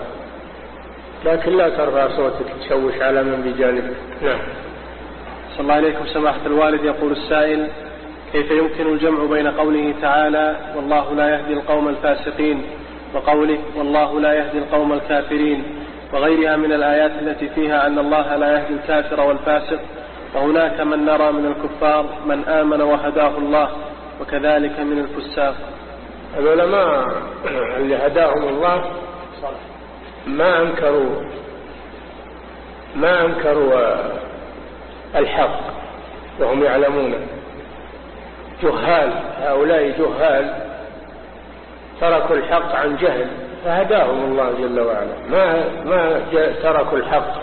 لكن لا ترفع صوتك تشوش على من بجانبك. نعم. صلى الله عليكم. سماحة الوالد يقول السائل كيف يمكن الجمع بين قوله تعالى والله لا يهدي القوم الفاسقين وقوله والله لا يهدي القوم الكافرين وغيرها من الآيات التي فيها أن الله لا يهدي الكافر والفاسق. وهناك من نرى من الكفار من آمن وهداه الله وكذلك من الفساق. العلماء اللي هداهم الله ما أنكروا ما أنكروا الحق وهم يعلمون. جهال هؤلاء جهال تركوا الحق عن جهل فهداهم الله جل وعلا. ما ما تركوا الحق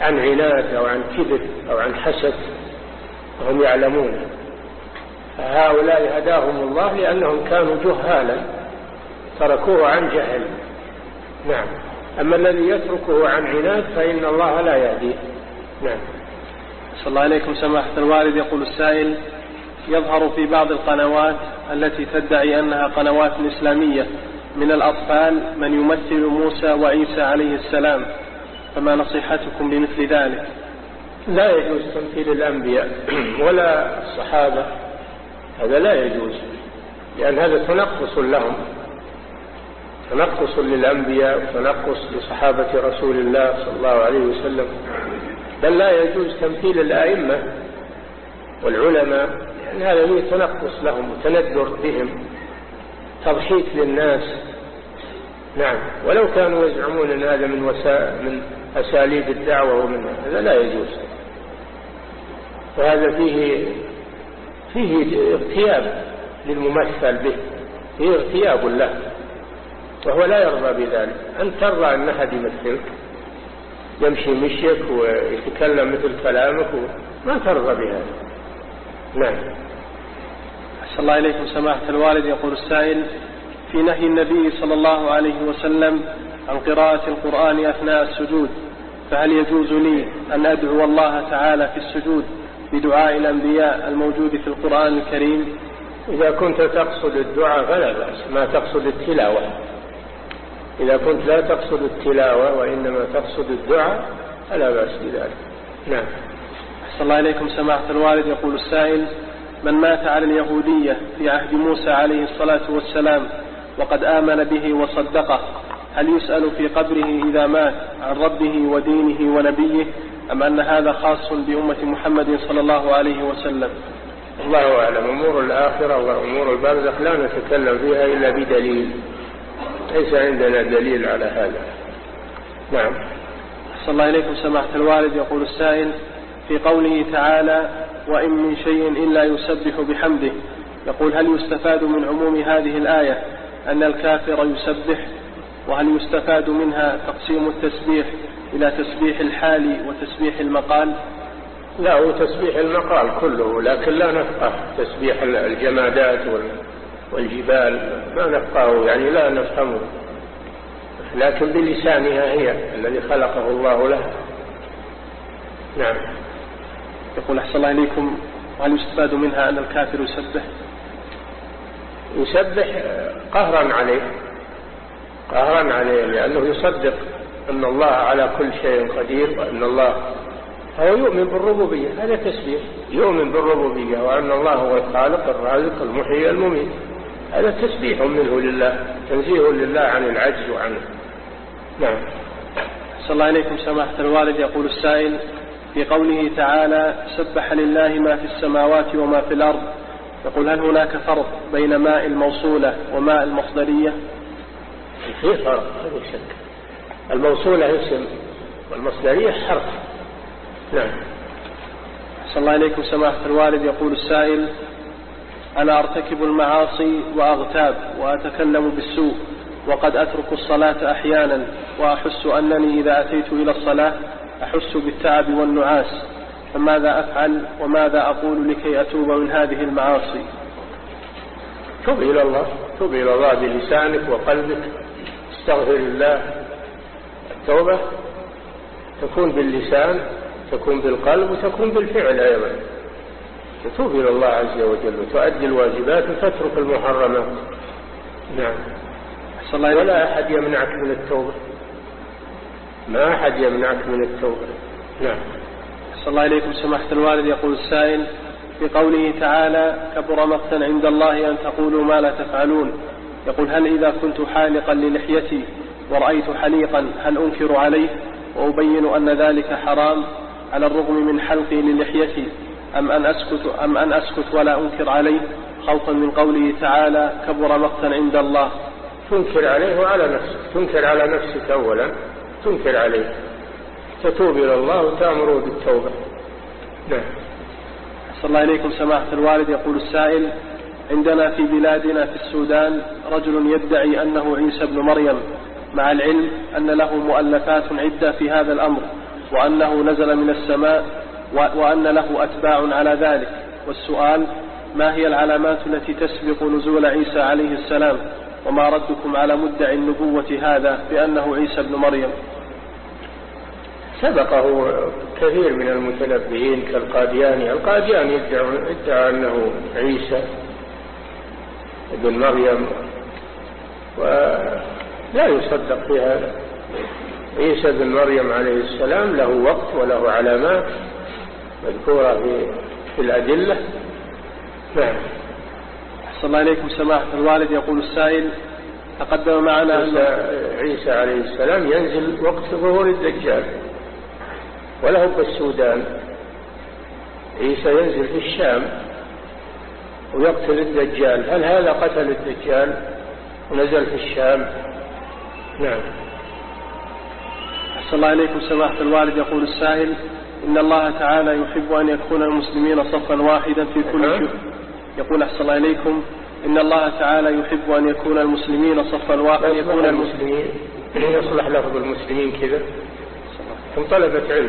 عن عناد أو عن كبر أو عن حسد وهم يعلمون. هؤلاء هداهم الله لأنهم كانوا جهالا تركوه عن جهل. نعم. أما الذي يتركه عن عناد فإن الله لا يهديه نعم. صلى الله عليكم سماحة الوالد. يقول السائل يظهر في بعض القنوات التي تدعي أنها قنوات إسلامية من الأطفال من يمثل موسى وعيسى عليه السلام فما نصيحتكم بمثل ذلك؟ لا يجوز تمثيل الأنبياء ولا الصحابة هذا لا يجوز لأن هذا تنقص لهم تنقص للأنبياء وتنقص لصحابة رسول الله صلى الله عليه وسلم. بل لا يجوز تمثيل الآئمة والعلماء لأن هذا فيه تنقص لهم وتندر بهم تضحيك للناس. نعم. ولو كانوا يزعمون أن هذا من وسائل من أساليب الدعوة ومن هذا لا يجوز. وهذا فيه فيه اغتياب للممثل به فيه اغتياب له وهو لا يرضى بذلك. أنت ترضى أن أحد يمثلك يمشي مشيك ويتكلم مثل كلامك ما ترضى بهذا. نعم. أحسن الله إليكم سماحة الوالد. يقول السائل في نهي النبي صلى الله عليه وسلم عن قراءة القرآن أثناء السجود فهل يجوز لي أن أدعو الله تعالى في السجود بدعاء الأنبياء الموجود في القرآن الكريم؟ إذا كنت تقصد الدعاء فلا بأس ما تقصد التلاوة. إذا كنت لا تقصد التلاوة وإنما تقصد الدعاء فلا بأس بذلك. نعم. أحسن الله إليكم. سماحة الوالد يقول السائل من مات على اليهودية في عهد موسى عليه الصلاة والسلام وقد آمن به وصدقه هل يسأل في قبره إذا مات عن ربه ودينه ونبيه أم أن هذا خاص بأمة محمد صلى الله عليه وسلم؟ الله أعلم. أمور الآخرة وأمور البرزخ لا نتكلم فيها إلا بدليل. ليس عندنا دليل على هذا. نعم. صلى الله إليكم سماحة الوالد. يقول السائل في قوله تعالى وإن من شيء إلا يسبح بحمده يقول هل يستفاد من عموم هذه الآية أن الكافر يسبح؟ وهل يستفاد منها تقسيم التسبيح إلى تسبيح الحال وتسبيح المقال؟ لا هو تسبيح المقال كله لكن لا نفقه تسبيح الجمادات والجبال ما نفقه يعني لا نفهمه. لكن بلسانها هي الذي خلقه الله لها. نعم. يقول أحسن الله إليكم وهل يستفاد منها أن الكافر يسبح؟ يسبح قهرا عليه. قهرا عليه لأنه يصدق أن الله على كل شيء قدير وأن الله هو يؤمن بالربوبية. هذا تسبيح. يؤمن بالربوبية وأن الله هو الخالق الرازق المحيي المميت. هذا تسبيح منه لله تنزيه لله عن العجز وعنه. نعم. صلى الله عليكم سماحة الوالد. يقول السائل في قوله تعالى سبح لله ما في السماوات وما في الأرض يقول هل هناك فرق بين ماء الموصولة وماء المصدرية؟ في فرق لا شك. الموصولة اسم والمصدرية حرف. نعم. صلى الله عليكم سماحة الوالد. يقول السائل أنا أرتكب المعاصي وأغتاب وأتكلم بالسوء وقد أترك الصلاة أحيانا وأحس أنني إذا أتيت إلى الصلاة أحس بالتعب والنعاس فماذا أفعل وماذا أقول لكي أتوب من هذه المعاصي؟ توب إلى الله توب إلى الله بلسانك وقلبك. استغفر الله. التوبة تكون باللسان تكون بالقلب وتكون بالفعل أيضا. تتوب إلى الله عز وجل. وتؤدي الواجبات وتترك المحرمات. نعم. ولا أحد يمنعك من التوبة. ما أحد يمنعك من التوبة. نعم. صلى الله عليكم سماحة الوالد. يقول السائل في قوله تعالى كبر مقتا عند الله أن تقولوا ما لا تفعلون. يقول هل إذا كنت حالقا للحيتي ورأيت حليقا هل أنكر عليه؟ وأبين أن ذلك حرام على الرغم من حلقي للحيتي أم أن أسكت, أم أن أسكت ولا أنكر عليه خوفا من قوله تعالى كبر مقتا عند الله. تنكر عليه وعلى نفسك تنكر على نفسك أولا تنكر عليه. تتوب إلى الله وتأمره بالتوبة. نعم. صلى الله عليكم سماحة الوالد يقول السائل عندنا في بلادنا في السودان رجل يدعي أنه عيسى بن مريم مع العلم أن له مؤلفات عدة في هذا الأمر وأنه نزل من السماء وأن له أتباع على ذلك. والسؤال ما هي العلامات التي تسبق نزول عيسى عليه السلام؟ وما ردكم على مدعي النبوة هذا بأنه عيسى بن مريم؟ سبقه كثير من المتنبئين كالقادياني القادياني ادعى أنه عيسى ابن مريم ولا يصدق في هذا. عيسى بن مريم عليه السلام له وقت وله علامات. مذكورة في, في الأدلة. نعم. أحسن الله إليكم سماحة الوالد. يقول السائل تقدم معنا عيسى, عيسى عليه السلام ينزل وقت ظهور الدجال وله بالسودان عيسى ينزل في الشام ويقتل الدجال. هل هذا قتل الدجال؟ ونزل في الشام. نعم. أحسن الله إليكم سماحة الوالد. يقول السائل إن الله تعالى يحب أن يكون المسلمين صفا واحدا في كل شيء. يقول أحسن الله إليكم. إن الله تعالى يحب أن يكون المسلمين صفا واحدا. يكون المسلمين. يصلح لفظ المسلمين كذا. هم طلبة علم.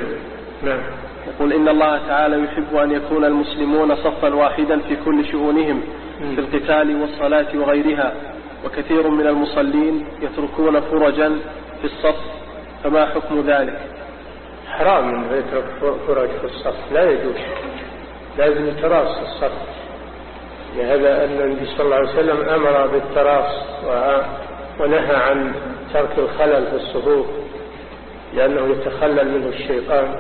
نعم. يقول إن الله تعالى يحب أن يكون المسلمون صفا واحدا في كل شؤونهم في القتال والصلاة وغيرها. وكثير من المصلين يتركون فرجا في الصف فما حكم ذلك؟ حرام انه يترك فرج في الصف لا يجوز. لازم يتراص في الصف لهذا أن النبي صلى الله عليه وسلم أمر بالتراص ونهى عن ترك الخلل في الصفوف لأنه يتخلل منه الشيطان.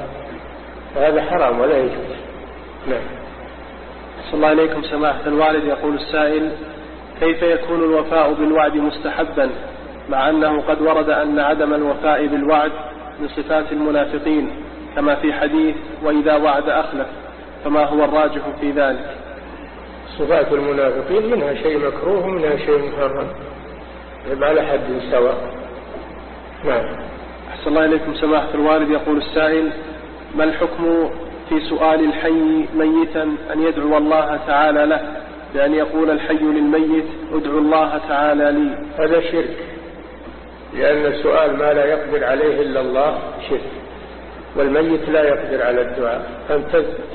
فهذا حرام ولا يجوز. نعم. صلى الله عليكم سماحة الوالد. يقول السائل كيف يكون الوفاء بالوعد مستحبا مع أنه قد ورد أن عدم الوفاء بالوعد من صفات المنافقين كما في حديث وإذا وعد أخلف فما هو الراجح في ذلك؟ صفات المنافقين منها شيء مكروه ومنها شيء محرم يبقى على حد سواء نعم. أحسن الله إليكم. سماحة الوالد يقول السائل ما الحكم في سؤال الحي ميتا أن يدعو الله تعالى له؟ بأن يقول الحي للميت ادعو الله تعالى لي. هذا شرك. لأن السؤال ما لا يقدر عليه إلا الله شرك والميت لا يقدر على الدعاء أن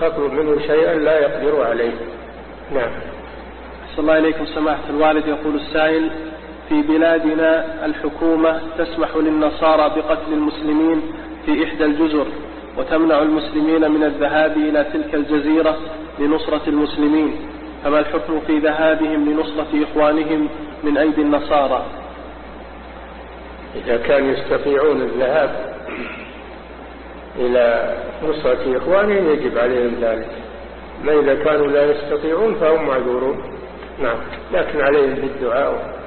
تطلب منه شيئا لا يقدر عليه. نعم. صلى الله عليكم سماحة الوالد. يقول السائل في بلادنا الحكومة تسمح للنصارى بقتل المسلمين في إحدى الجزر وتمنع المسلمين من الذهاب إلى تلك الجزيرة لنصرة المسلمين فما الحكم في ذهابهم لنصرة إخوانهم من أيدي النصارى؟ إذا كانوا يستطيعون الذهاب إلى نصرة إخوانهم يجب عليهم ذلك. ما إذا كانوا لا يستطيعون فهم معذورون. نعم. لكن عليهم بالدعاء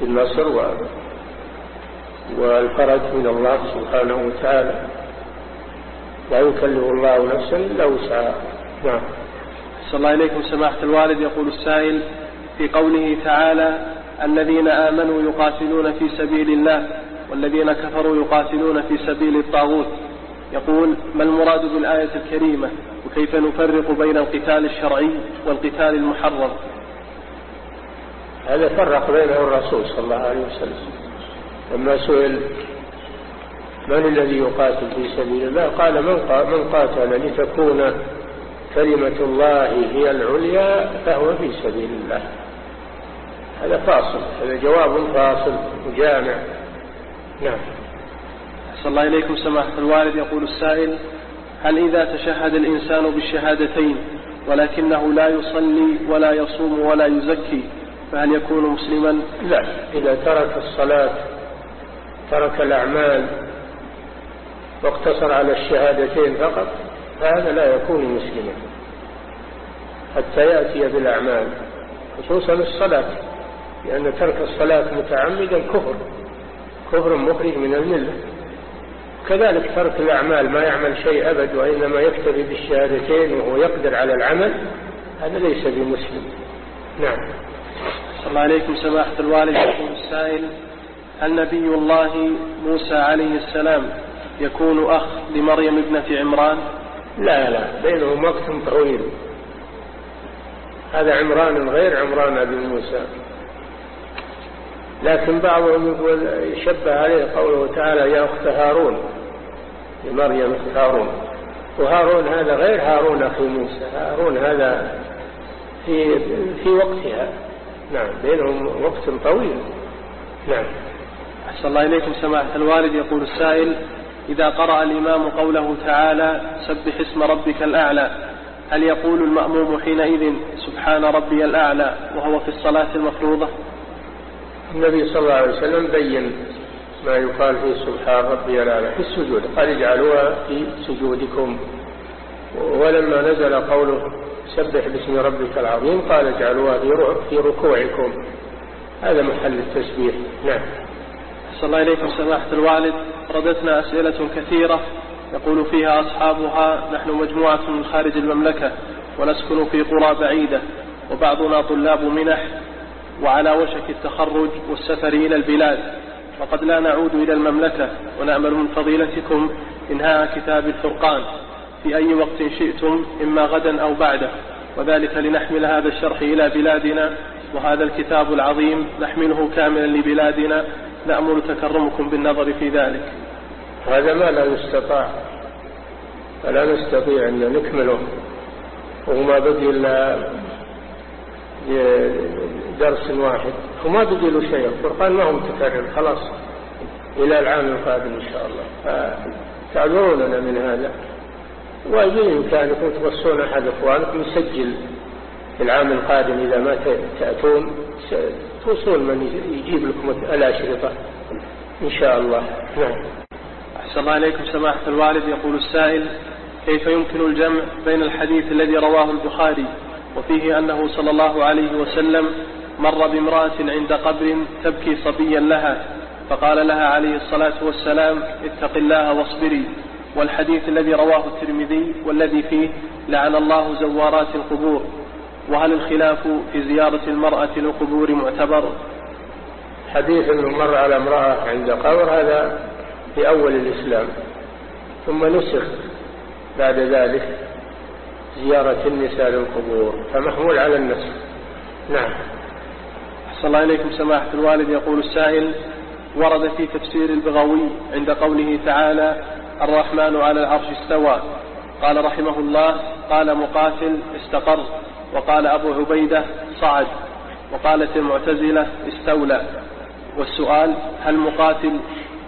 بالنصر والفرج من الله سبحانه وتعالى. لا يكلف الله نفسا إلا وسعها. نعم. صلى الله عليكم سماحة الوالد. يقول السائل في قوله تعالى الذين آمنوا يقاتلون في سبيل الله والذين كفروا يقاتلون في سبيل الطاغوت. يقول ما المراد بالآية الكريمة؟ وكيف نفرق بين القتال الشرعي والقتال المحرم؟ هذا فرق بينه الرسول صلى الله عليه وسلم. لما سئل من الذي يقاتل في سبيل الله؟ قال من قاتل لتكون كلمة الله هي العليا فهو في سبيل الله. هذا فاصل هذا جواب فاصل وجامع نعم. صلى الله إليكم سماحة الوالد. يقول السائل هل إذا تشهد الإنسان بالشهادتين ولكنه لا يصلي ولا يصوم ولا يزكي فهل يكون مسلما؟ لا إذا ترك الصلاة ترك الأعمال واقتصر على الشهادتين فقط فهذا لا يكون مسلما حتى يأتي بالأعمال خصوصا الصلاة. لأن ترك الصلاة متعمدا كفر. كفر مخرج من الملة. كذلك ترك الأعمال ما يعمل شيء أبد وإنما يكتفي بالشهادتين وهو يقدر على العمل هذا ليس بمسلم. نعم. صلى الله عليكم سماحة الوالد. يقول السائل هل نبي الله موسى عليه السلام يكون أخ لمريم ابنة عمران؟ لا لا. بينهم وقت طويل. هذا عمران غير عمران أبي موسى. لكن بعضهم يقول يشبه عليه قوله تعالى يا أخت هارون لمريم هارون. وهارون هذا غير هارون أخي موسى هارون هذا في في وقتها. نعم بينهم وقت طويل. نعم. أحسن الله إليكم سماحة الوالد. يقول السائل إذا قرأ الإمام قوله تعالى سبح اسم ربك الأعلى هل يقول المأموم حينئذ سبحان ربي الأعلى وهو في الصلاة المفروضة؟ النبي صلى الله عليه وسلم بين ما يقال في سبحان ربي الأعلى في السجود قال اجعلوها في سجودكم. ولما نزل قوله سبح باسم ربك العظيم قال اجعلوها في ركوعكم. هذا محل التسبيح. نعم. صلى الله إليكم سماحة الوالد. ردتنا أسئلة كثيرة. يقول فيها أصحابها نحن مجموعة من خارج المملكة ونسكن في قرى بعيدة وبعضنا طلاب منح وعلى وشك التخرج والسفر إلى البلاد. وقد لا نعود إلى المملكة ونأمل من فضيلتكم إنهاء كتاب الفرقان. في أي وقت شئتم إما غدا أو بعده. وذلك لنحمل هذا الشرح إلى بلادنا. وهذا الكتاب العظيم نحمله كاملا لبلادنا. نأمل تكرمكم بالنظر في ذلك. هذا ما لا يستطاع فلا نستطيع أن نكمله. وما بقي إلا درس واحد وما بقي شيء القرآن ما هو متكرر خلاص إلى العام القادم إن شاء الله. فتعذروننا من هذا. وبإمكانكم توصون أحد إخوانكم يسجل في العام القادم إذا ما تأتون. توصون من يجيب لكم الأشرطة إن شاء الله. نعم. أحسن الله عليكم سماحة الوالد. يقول السائل كيف يمكن الجمع بين الحديث الذي رواه البخاري وفيه أنه صلى الله عليه وسلم مر بامرأة عند قبر تبكي صبيا لها فقال لها عليه الصلاة والسلام اتق الله واصبري. والحديث الذي رواه الترمذي والذي فيه لعن الله زوارات القبور. وهل الخلاف في زيارة المرأة للقبور معتبر؟ حديث انه مر على امرأة عند قبر هذا في أول الإسلام ثم نسخ بعد ذلك. زيارة النساء للقبور فمحمول على النسخ نعم. أحسن الله إليكم سماحة الوالد. يقول السائل ورد في تفسير البغوي عند قوله تعالى الرحمن على العرش استوى. قال رحمه الله قال مقاتل استقر وقال أبو عبيدة صعد. وقالت المعتزلة استولى. والسؤال هل مقاتل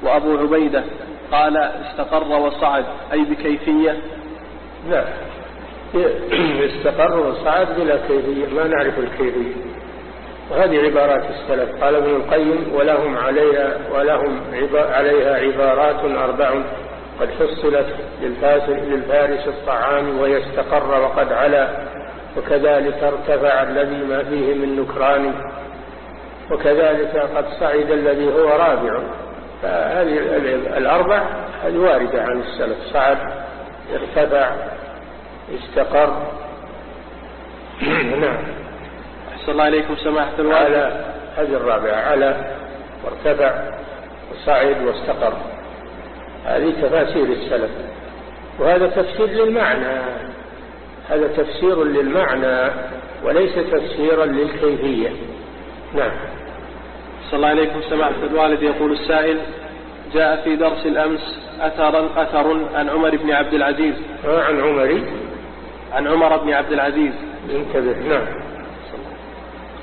وأبو عبيدة قال استقر وصعد أي بكيفية؟ لا استقر وصعد بلا كيفية ما نعرف الكيفية. وهذه عبارات السلف. قال ابن القيم ولهم عليها ولهم عليها عبارات أربع قد حصلت للفارس الطعام ويستقر وقد علا وكذلك ارتفع الذي ما فيه من نكران وكذلك قد صعد الذي هو رابع. فهذه الأربع هذه واردة عن السلف. صعد ارتفع استقر. نعم. أحسن الله إليكم سماحة الوالد على هذه الرابعة. على وارتفع وصعد واستقر. هذه تفاسير السلف. وهذا تفسير للمعنى. هذا تفسير للمعنى وليس تفسيرا للكيفية. نعم. صلى الله عليكم سماحة الوالد يقول السائل جاء في درس الأمس أثر أثر عن عمر بن عبد العزيز. عن عمر. عن عمر بن عبد العزيز. انتبه نعم.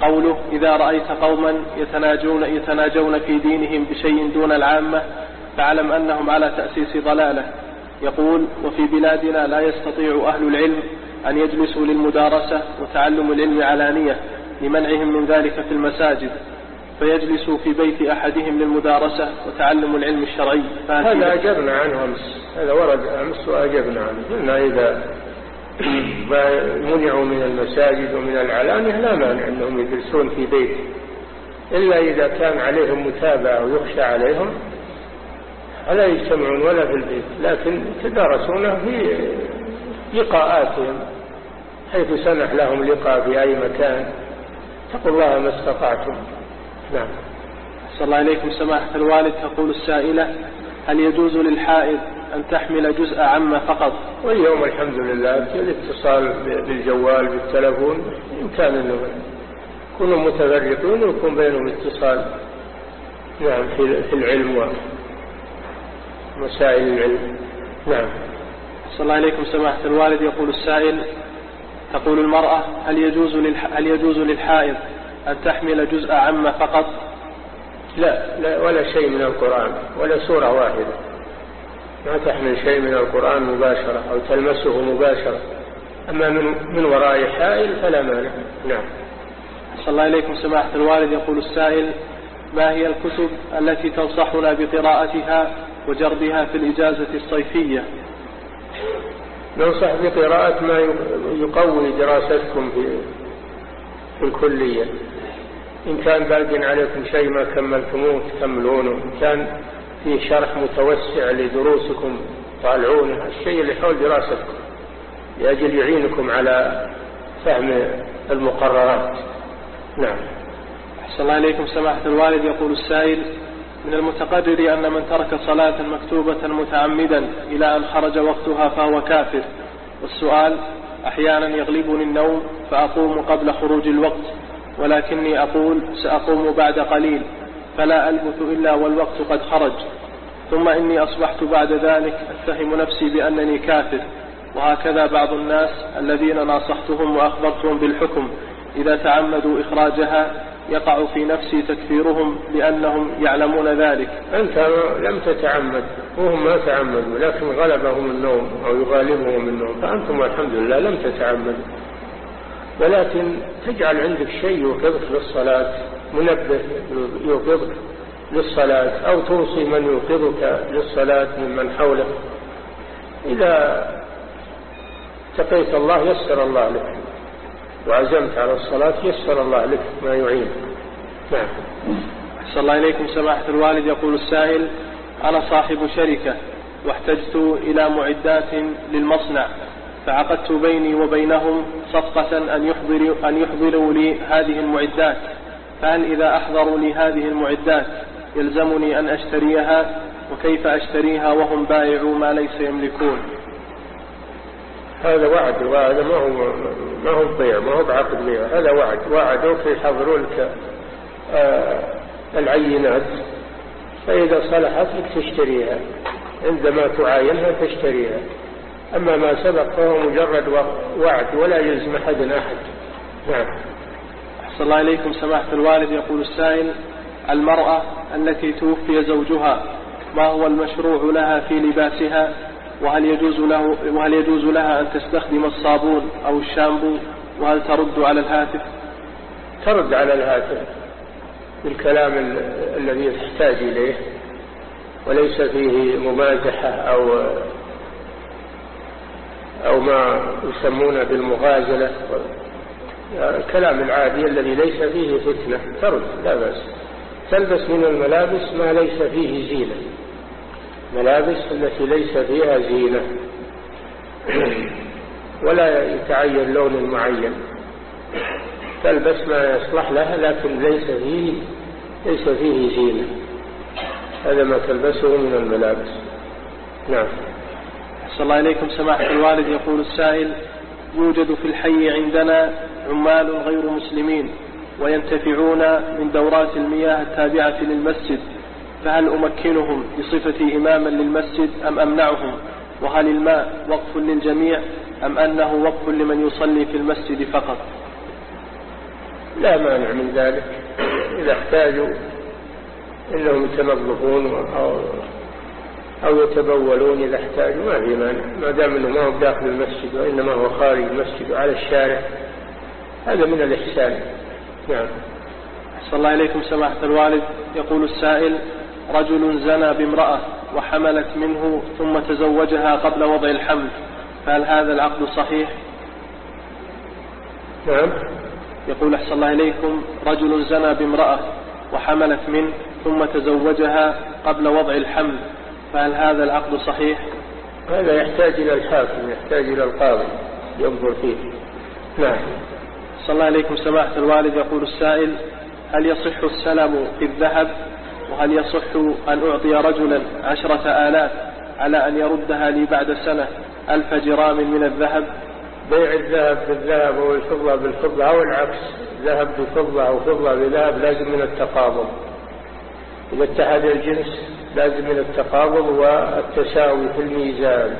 قوله إذا رأيت قوما يتناجون, يتناجون في دينهم بشيء دون العامة فاعلم أنهم على تأسيس ضلالة. يقول وفي بلادنا لا يستطيع أهل العلم أن يجلسوا للمدارسة وتعلم العلم علانية لمنعهم من ذلك في المساجد فيجلسوا في بيت أحدهم للمدارسة وتعلم العلم الشرعي. هذا أجبنا عنه أمس. هذا ورد أمس وأجبنا عنه. قلنا إذا منعوا من المساجد ومن العلانية لا مانع أنهم يجلسون في بيت. إلا إذا كان عليهم متابعة ويخشى عليهم فلا يجتمعون ولا في البيت لكن يتدارسونه في لقاءاتهم حيث سنح لهم لقاء في أي مكان. اتقوا الله ما استطعتم. نعم. صلى الله عليكم سماحة الوالد تقول السائلة هل يجوز للحائض أن تحمل جزء عما فقط. واليوم الحمد لله الاتصال بالجوال بالتلفون إن كان أنه يكونوا متفرقين ويكون بينهم اتصال. نعم في العلم ومسائل العلم. نعم. صلى الله عليكم سماحة الوالد. يقول السائل تقول المرأة هل يجوز هل يجوز للحائض أن تحمل جزء عما فقط؟ لا, لا ولا شيء من القرآن ولا سورة واحدة. ما تحمل شيء من القرآن مباشرة أو تلمسه مباشرة. أما من, من وراء حائل فلا مانع. نعم. صلى الله عليكم سماحة الوالد. يقول السائل ما هي الكتب التي تنصحنا بقراءتها وجربها في الإجازة الصيفية؟ ننصح بقراءة ما يقوي دراستكم في في الكلية. إن كان باقي عليكم شيء ما كملتموه تكملونه. إن كان فيه شرح متوسع لدروسكم طالعونه. الشيء اللي حول دراستكم لأجل يعينكم على فهم المقررات. نعم. أحسن الله إليكم. سماحة الوالد يقول السائل من المتقرر أن من ترك صلاة مكتوبة متعمدا إلى أن خرج وقتها فهو كافر. والسؤال أحيانا يغلبني النوم فأقوم قبل خروج الوقت. ولكني أقول سأقوم بعد قليل فلا ألبث إلا والوقت قد خرج. ثم إني أصبحت بعد ذلك أتهم نفسي بأنني كافر. وهكذا بعض الناس الذين ناصحتهم وأخبرتهم بالحكم إذا تعمدوا إخراجها يقع في نفسي تكفيرهم لأنهم يعلمون ذلك. أنت لم تتعمد وهم ما تعمدوا لكن غلبهم النوم أو يغالبهم النوم فأنتم والحمد لله لم تتعمدوا. ولكن تجعل عندك شيء يوقظك للصلاة منبه يوقظك للصلاة أو توصي من يوقظك للصلاة ممن حولك. إذا اتقيت الله يسر الله لك وعزمت على الصلاة يسر الله لك ما يعين. نعم. أحسن الله إليكم. سماحة الوالد يقول السائل أنا صاحب شركة واحتجت إلى معدات للمصنع. فعقدت بيني وبينهم صفقة أن يحضروا, أن يحضروا لي هذه المعدات. فهل إذا أحضروا لي هذه المعدات يلزمني أن أشتريها؟ وكيف أشتريها وهم بايعوا ما ليس يملكون؟ هذا وعد وهذا ما هو ما هو بيع ما هو بعقد بيع. هذا وعد وعدوك يحضروا لك آه العينات؟ فإذا صلحت لك تشتريها. عندما تعاينها تشتريها. أما ما سبق فهو مجرد وعد ولا يلزم أحد أحد. نعم. أحسن الله إليكم. سماحة الوالد يقول السائل المرأة التي توفي زوجها ما هو المشروع لها في لباسها؟ وهل يجوز له وهل يجوز لها أن تستخدم الصابون أو الشامبو؟ وهل ترد على الهاتف؟ ترد على الهاتف بالكلام الذي تحتاج إليه وليس فيه ممازحة أو أو ما يسمونه بالمغازلة. الكلام العادي الذي ليس فيه فتنة ترد لا بأس. تلبس من الملابس ما ليس فيه زينة. ملابس التي ليس فيها زينة. ولا يتعين لون معين. تلبس ما يصلح لها لكن ليس فيه ليس فيه زينة. هذا ما تلبسه من الملابس. نعم. أحسن الله إليكم سماحة الوالد يقول السائل يوجد في الحي عندنا عمال غير مسلمين وينتفعون من دورات المياه التابعة للمسجد فهل أمكنهم بصفتي إماما للمسجد أم أمنعهم؟ وهل الماء وقف للجميع أم أنه وقف لمن يصلي في المسجد فقط؟ لا مانع من ذلك. إذا احتاجوا إنهم يتنظفون أو يتبولون إذا احتاجوا ما في مانع. ما دام أنه ما هو داخل المسجد وإنما هو خارج المسجد وعلى الشارع هذا من الإحسان. نعم. أحسن الله إليكم سماحة الوالد. يقول السائل رجل زنى بامرأة وحملت منه ثم تزوجها قبل وضع الحمل فهل هذا العقد صحيح؟ نعم. يقول أحسن الله إليكم رجل زنى بامرأة وحملت منه ثم تزوجها قبل وضع الحمل فهل هذا العقد صحيح؟ هذا يحتاج إلى الحاكم يحتاج إلى القاضي ينظر فيه. نعم. صلى الله عليكم سماحة الوالد. يقول السائل هل يصح السلم في الذهب؟ وهل يصح أن أعطي رجلا عشرة آلاف على أن يردها لي بعد سنة ألف جرام من الذهب؟ بيع الذهب بالذهب والفضة بالفضة أو العكس ذهب بفضة أو فضة بذهب لازم من التقابض. إذا اتحد الجنس لازم من التقابض والتساوي في الميزان.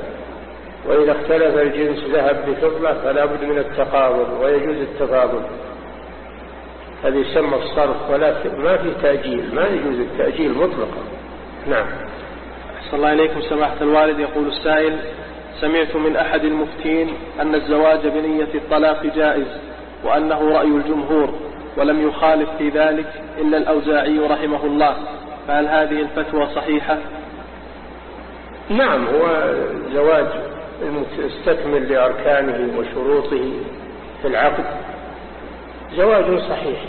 وإذا اختلف الجنس ذهب بفضة فلا بد من التقابض ويجوز التفاضل. هذا يسمى الصرف ولا ما في تأجيل ما يجوز التأجيل مطلقا. نعم. أحسن الله إليكم سماحة الوالد. يقول السائل سمعت من أحد المفتين أن الزواج بنية الطلاق جائز وأنه رأي الجمهور ولم يخالف في ذلك إلا الأوزاعي رحمه الله. فهل هذه الفتوى صحيحة؟ نعم هو زواج المستكمل لأركانه وشروطه في العقد زواج صحيح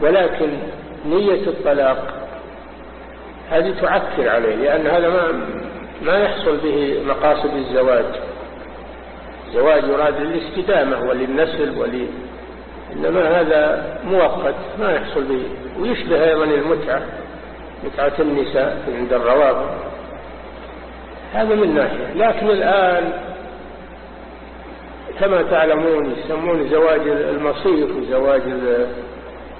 ولكن نية الطلاق هذه تعكر عليه لأن هذا ما ما يحصل به مقاصد الزواج. الزواج يراد للاستدامة وللنسل ول إنما هذا مؤقت ما يحصل به ويشبه أيضا المتعة. متعة النساء عند الروابط هذا من ناحية. لكن الآن كما تعلمون يسمون زواج المصيف وزواج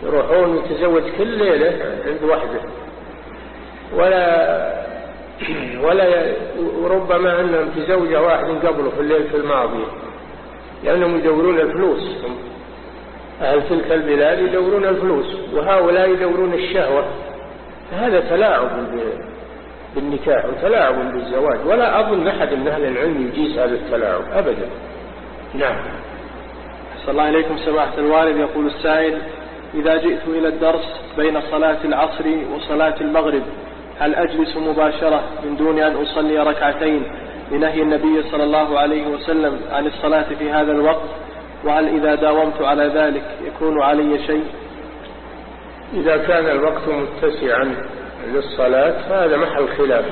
يروحون يتزوج كل ليلة عند وحده. ولا ولا وربما أنهم تزوج واحد قبله في الليل في الماضي. لأنهم يدورون الفلوس. أهل تلك البلاد يدورون الفلوس. وهؤلاء يدورون الشهوة. فهذا تلاعب بالنكاح وتلاعب بالزواج. ولا أظن أحد من أهل العلم يجيز هذا التلاعب أبدا. نعم. صلى الله عليكم سماحة الوالد. يقول السائل إذا جئت إلى الدرس بين صلاة العصر وصلاة المغرب هل أجلس مباشرة من دون أن أصلي ركعتين لنهي النبي صلى الله عليه وسلم عن الصلاة في هذا الوقت؟ وهل إذا داومت على ذلك يكون علي شيء؟ إذا كان الوقت متسعا للصلاة فهذا محل خلاف.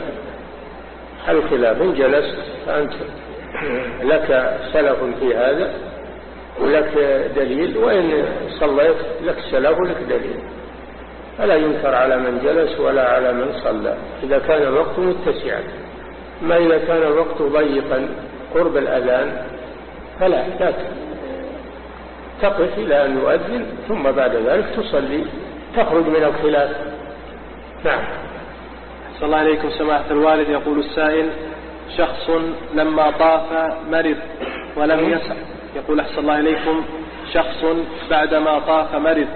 محل خلاف. إن جلست فأنت لك سلف في هذا ولك دليل وإن صليت لك سلف ولك دليل. فلا ينكر على من جلس ولا على من صلى. إذا كان الوقت متسعا. ما إذا كان الوقت ضيقا قرب الأذان فلا لا تقف إلى أن يؤذن ثم بعد ذلك تصلي. تخرج من الخلاف. نعم. صلى الله عليكم. سماحة الوالد يقول السائل شخص لما طاف مرض ولم يسع يقول أحسن الله إليكم شخص بعدما طاف مرض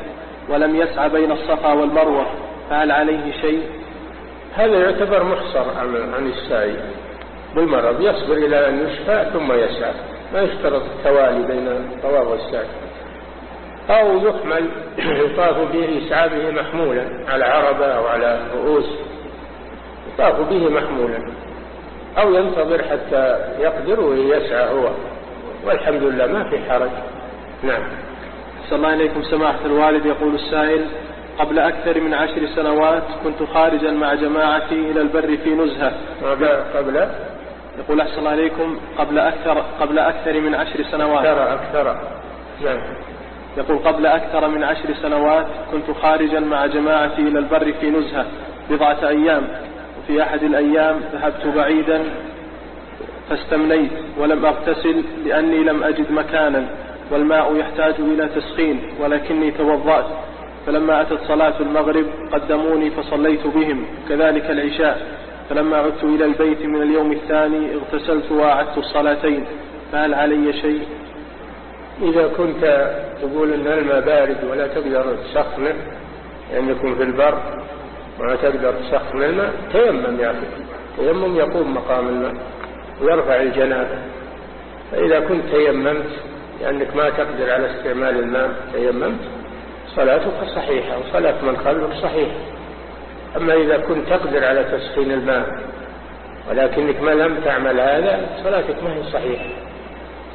ولم يسعى بين الصفا والمروة فهل عليه شيء؟ هذا يعتبر محصر عن السعي. بالمرض يصبر إلى أن يشفى ثم يسعى. ما يشترط التوالي بين الطواف والسعي. أو يحمل يطاف به يسعى به محمولا على عربة أو على رؤوس. يطاف به محمولا. أو ينتظر حتى يقدر ويسعى هو. والحمد لله ما في حرج. نعم. الله عليكم سماحة الوالد. يقول السائل قبل أكثر من عشر سنوات كنت خارجا مع جماعتي إلى البر في نزهة. قبل؟ يقول أحسن عليكم. قبل أكثر قبل أكثر من عشر سنوات. أكثر أكثر. نعم. يقول قبل أكثر من عشر سنوات كنت خارجا مع جماعتي إلى البر في نزهة بضعة أيام وفي أحد الأيام ذهبت بعيدا فاستمنيت ولم أغتسل لأني لم أجد مكانا والماء يحتاج إلى تسخين ولكني توضأت فلما أتت صلاة المغرب قدموني فصليت بهم كذلك العشاء فلما عدت إلى البيت من اليوم الثاني اغتسلت وأعدت الصلاتين فهل علي شيء؟ إذا كنت تقول أن الماء بارد ولا تقدر تسخنه لأن يكون في البر ولا تقدر تسخن الماء تيمم يا أخي تيمم يقوم مقام الماء ويرفع الجنابة. فإذا كنت تيممت لأنك ما تقدر على استعمال الماء تيممت صلاتك صحيحة وصلاة من خلفك صحيحة. أما إذا كنت تقدر على تسخين الماء ولكنك ما لم تعمل هذا صلاتك ما هي صحيحة.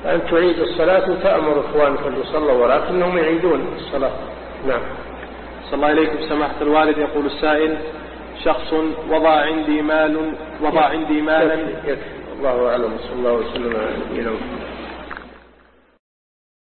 فأنت تعيد الصلاة وتأمر إخوانك اللي صلوا وراك أنهم يعيدون الصلاة. نعم. صلى الله عليكم. سماحة الوالد يقول السائل شخص وضع عندي مال وضع عندي مالا. يكفي. الله أعلم. صلى الله وسلم على نبينا محمد.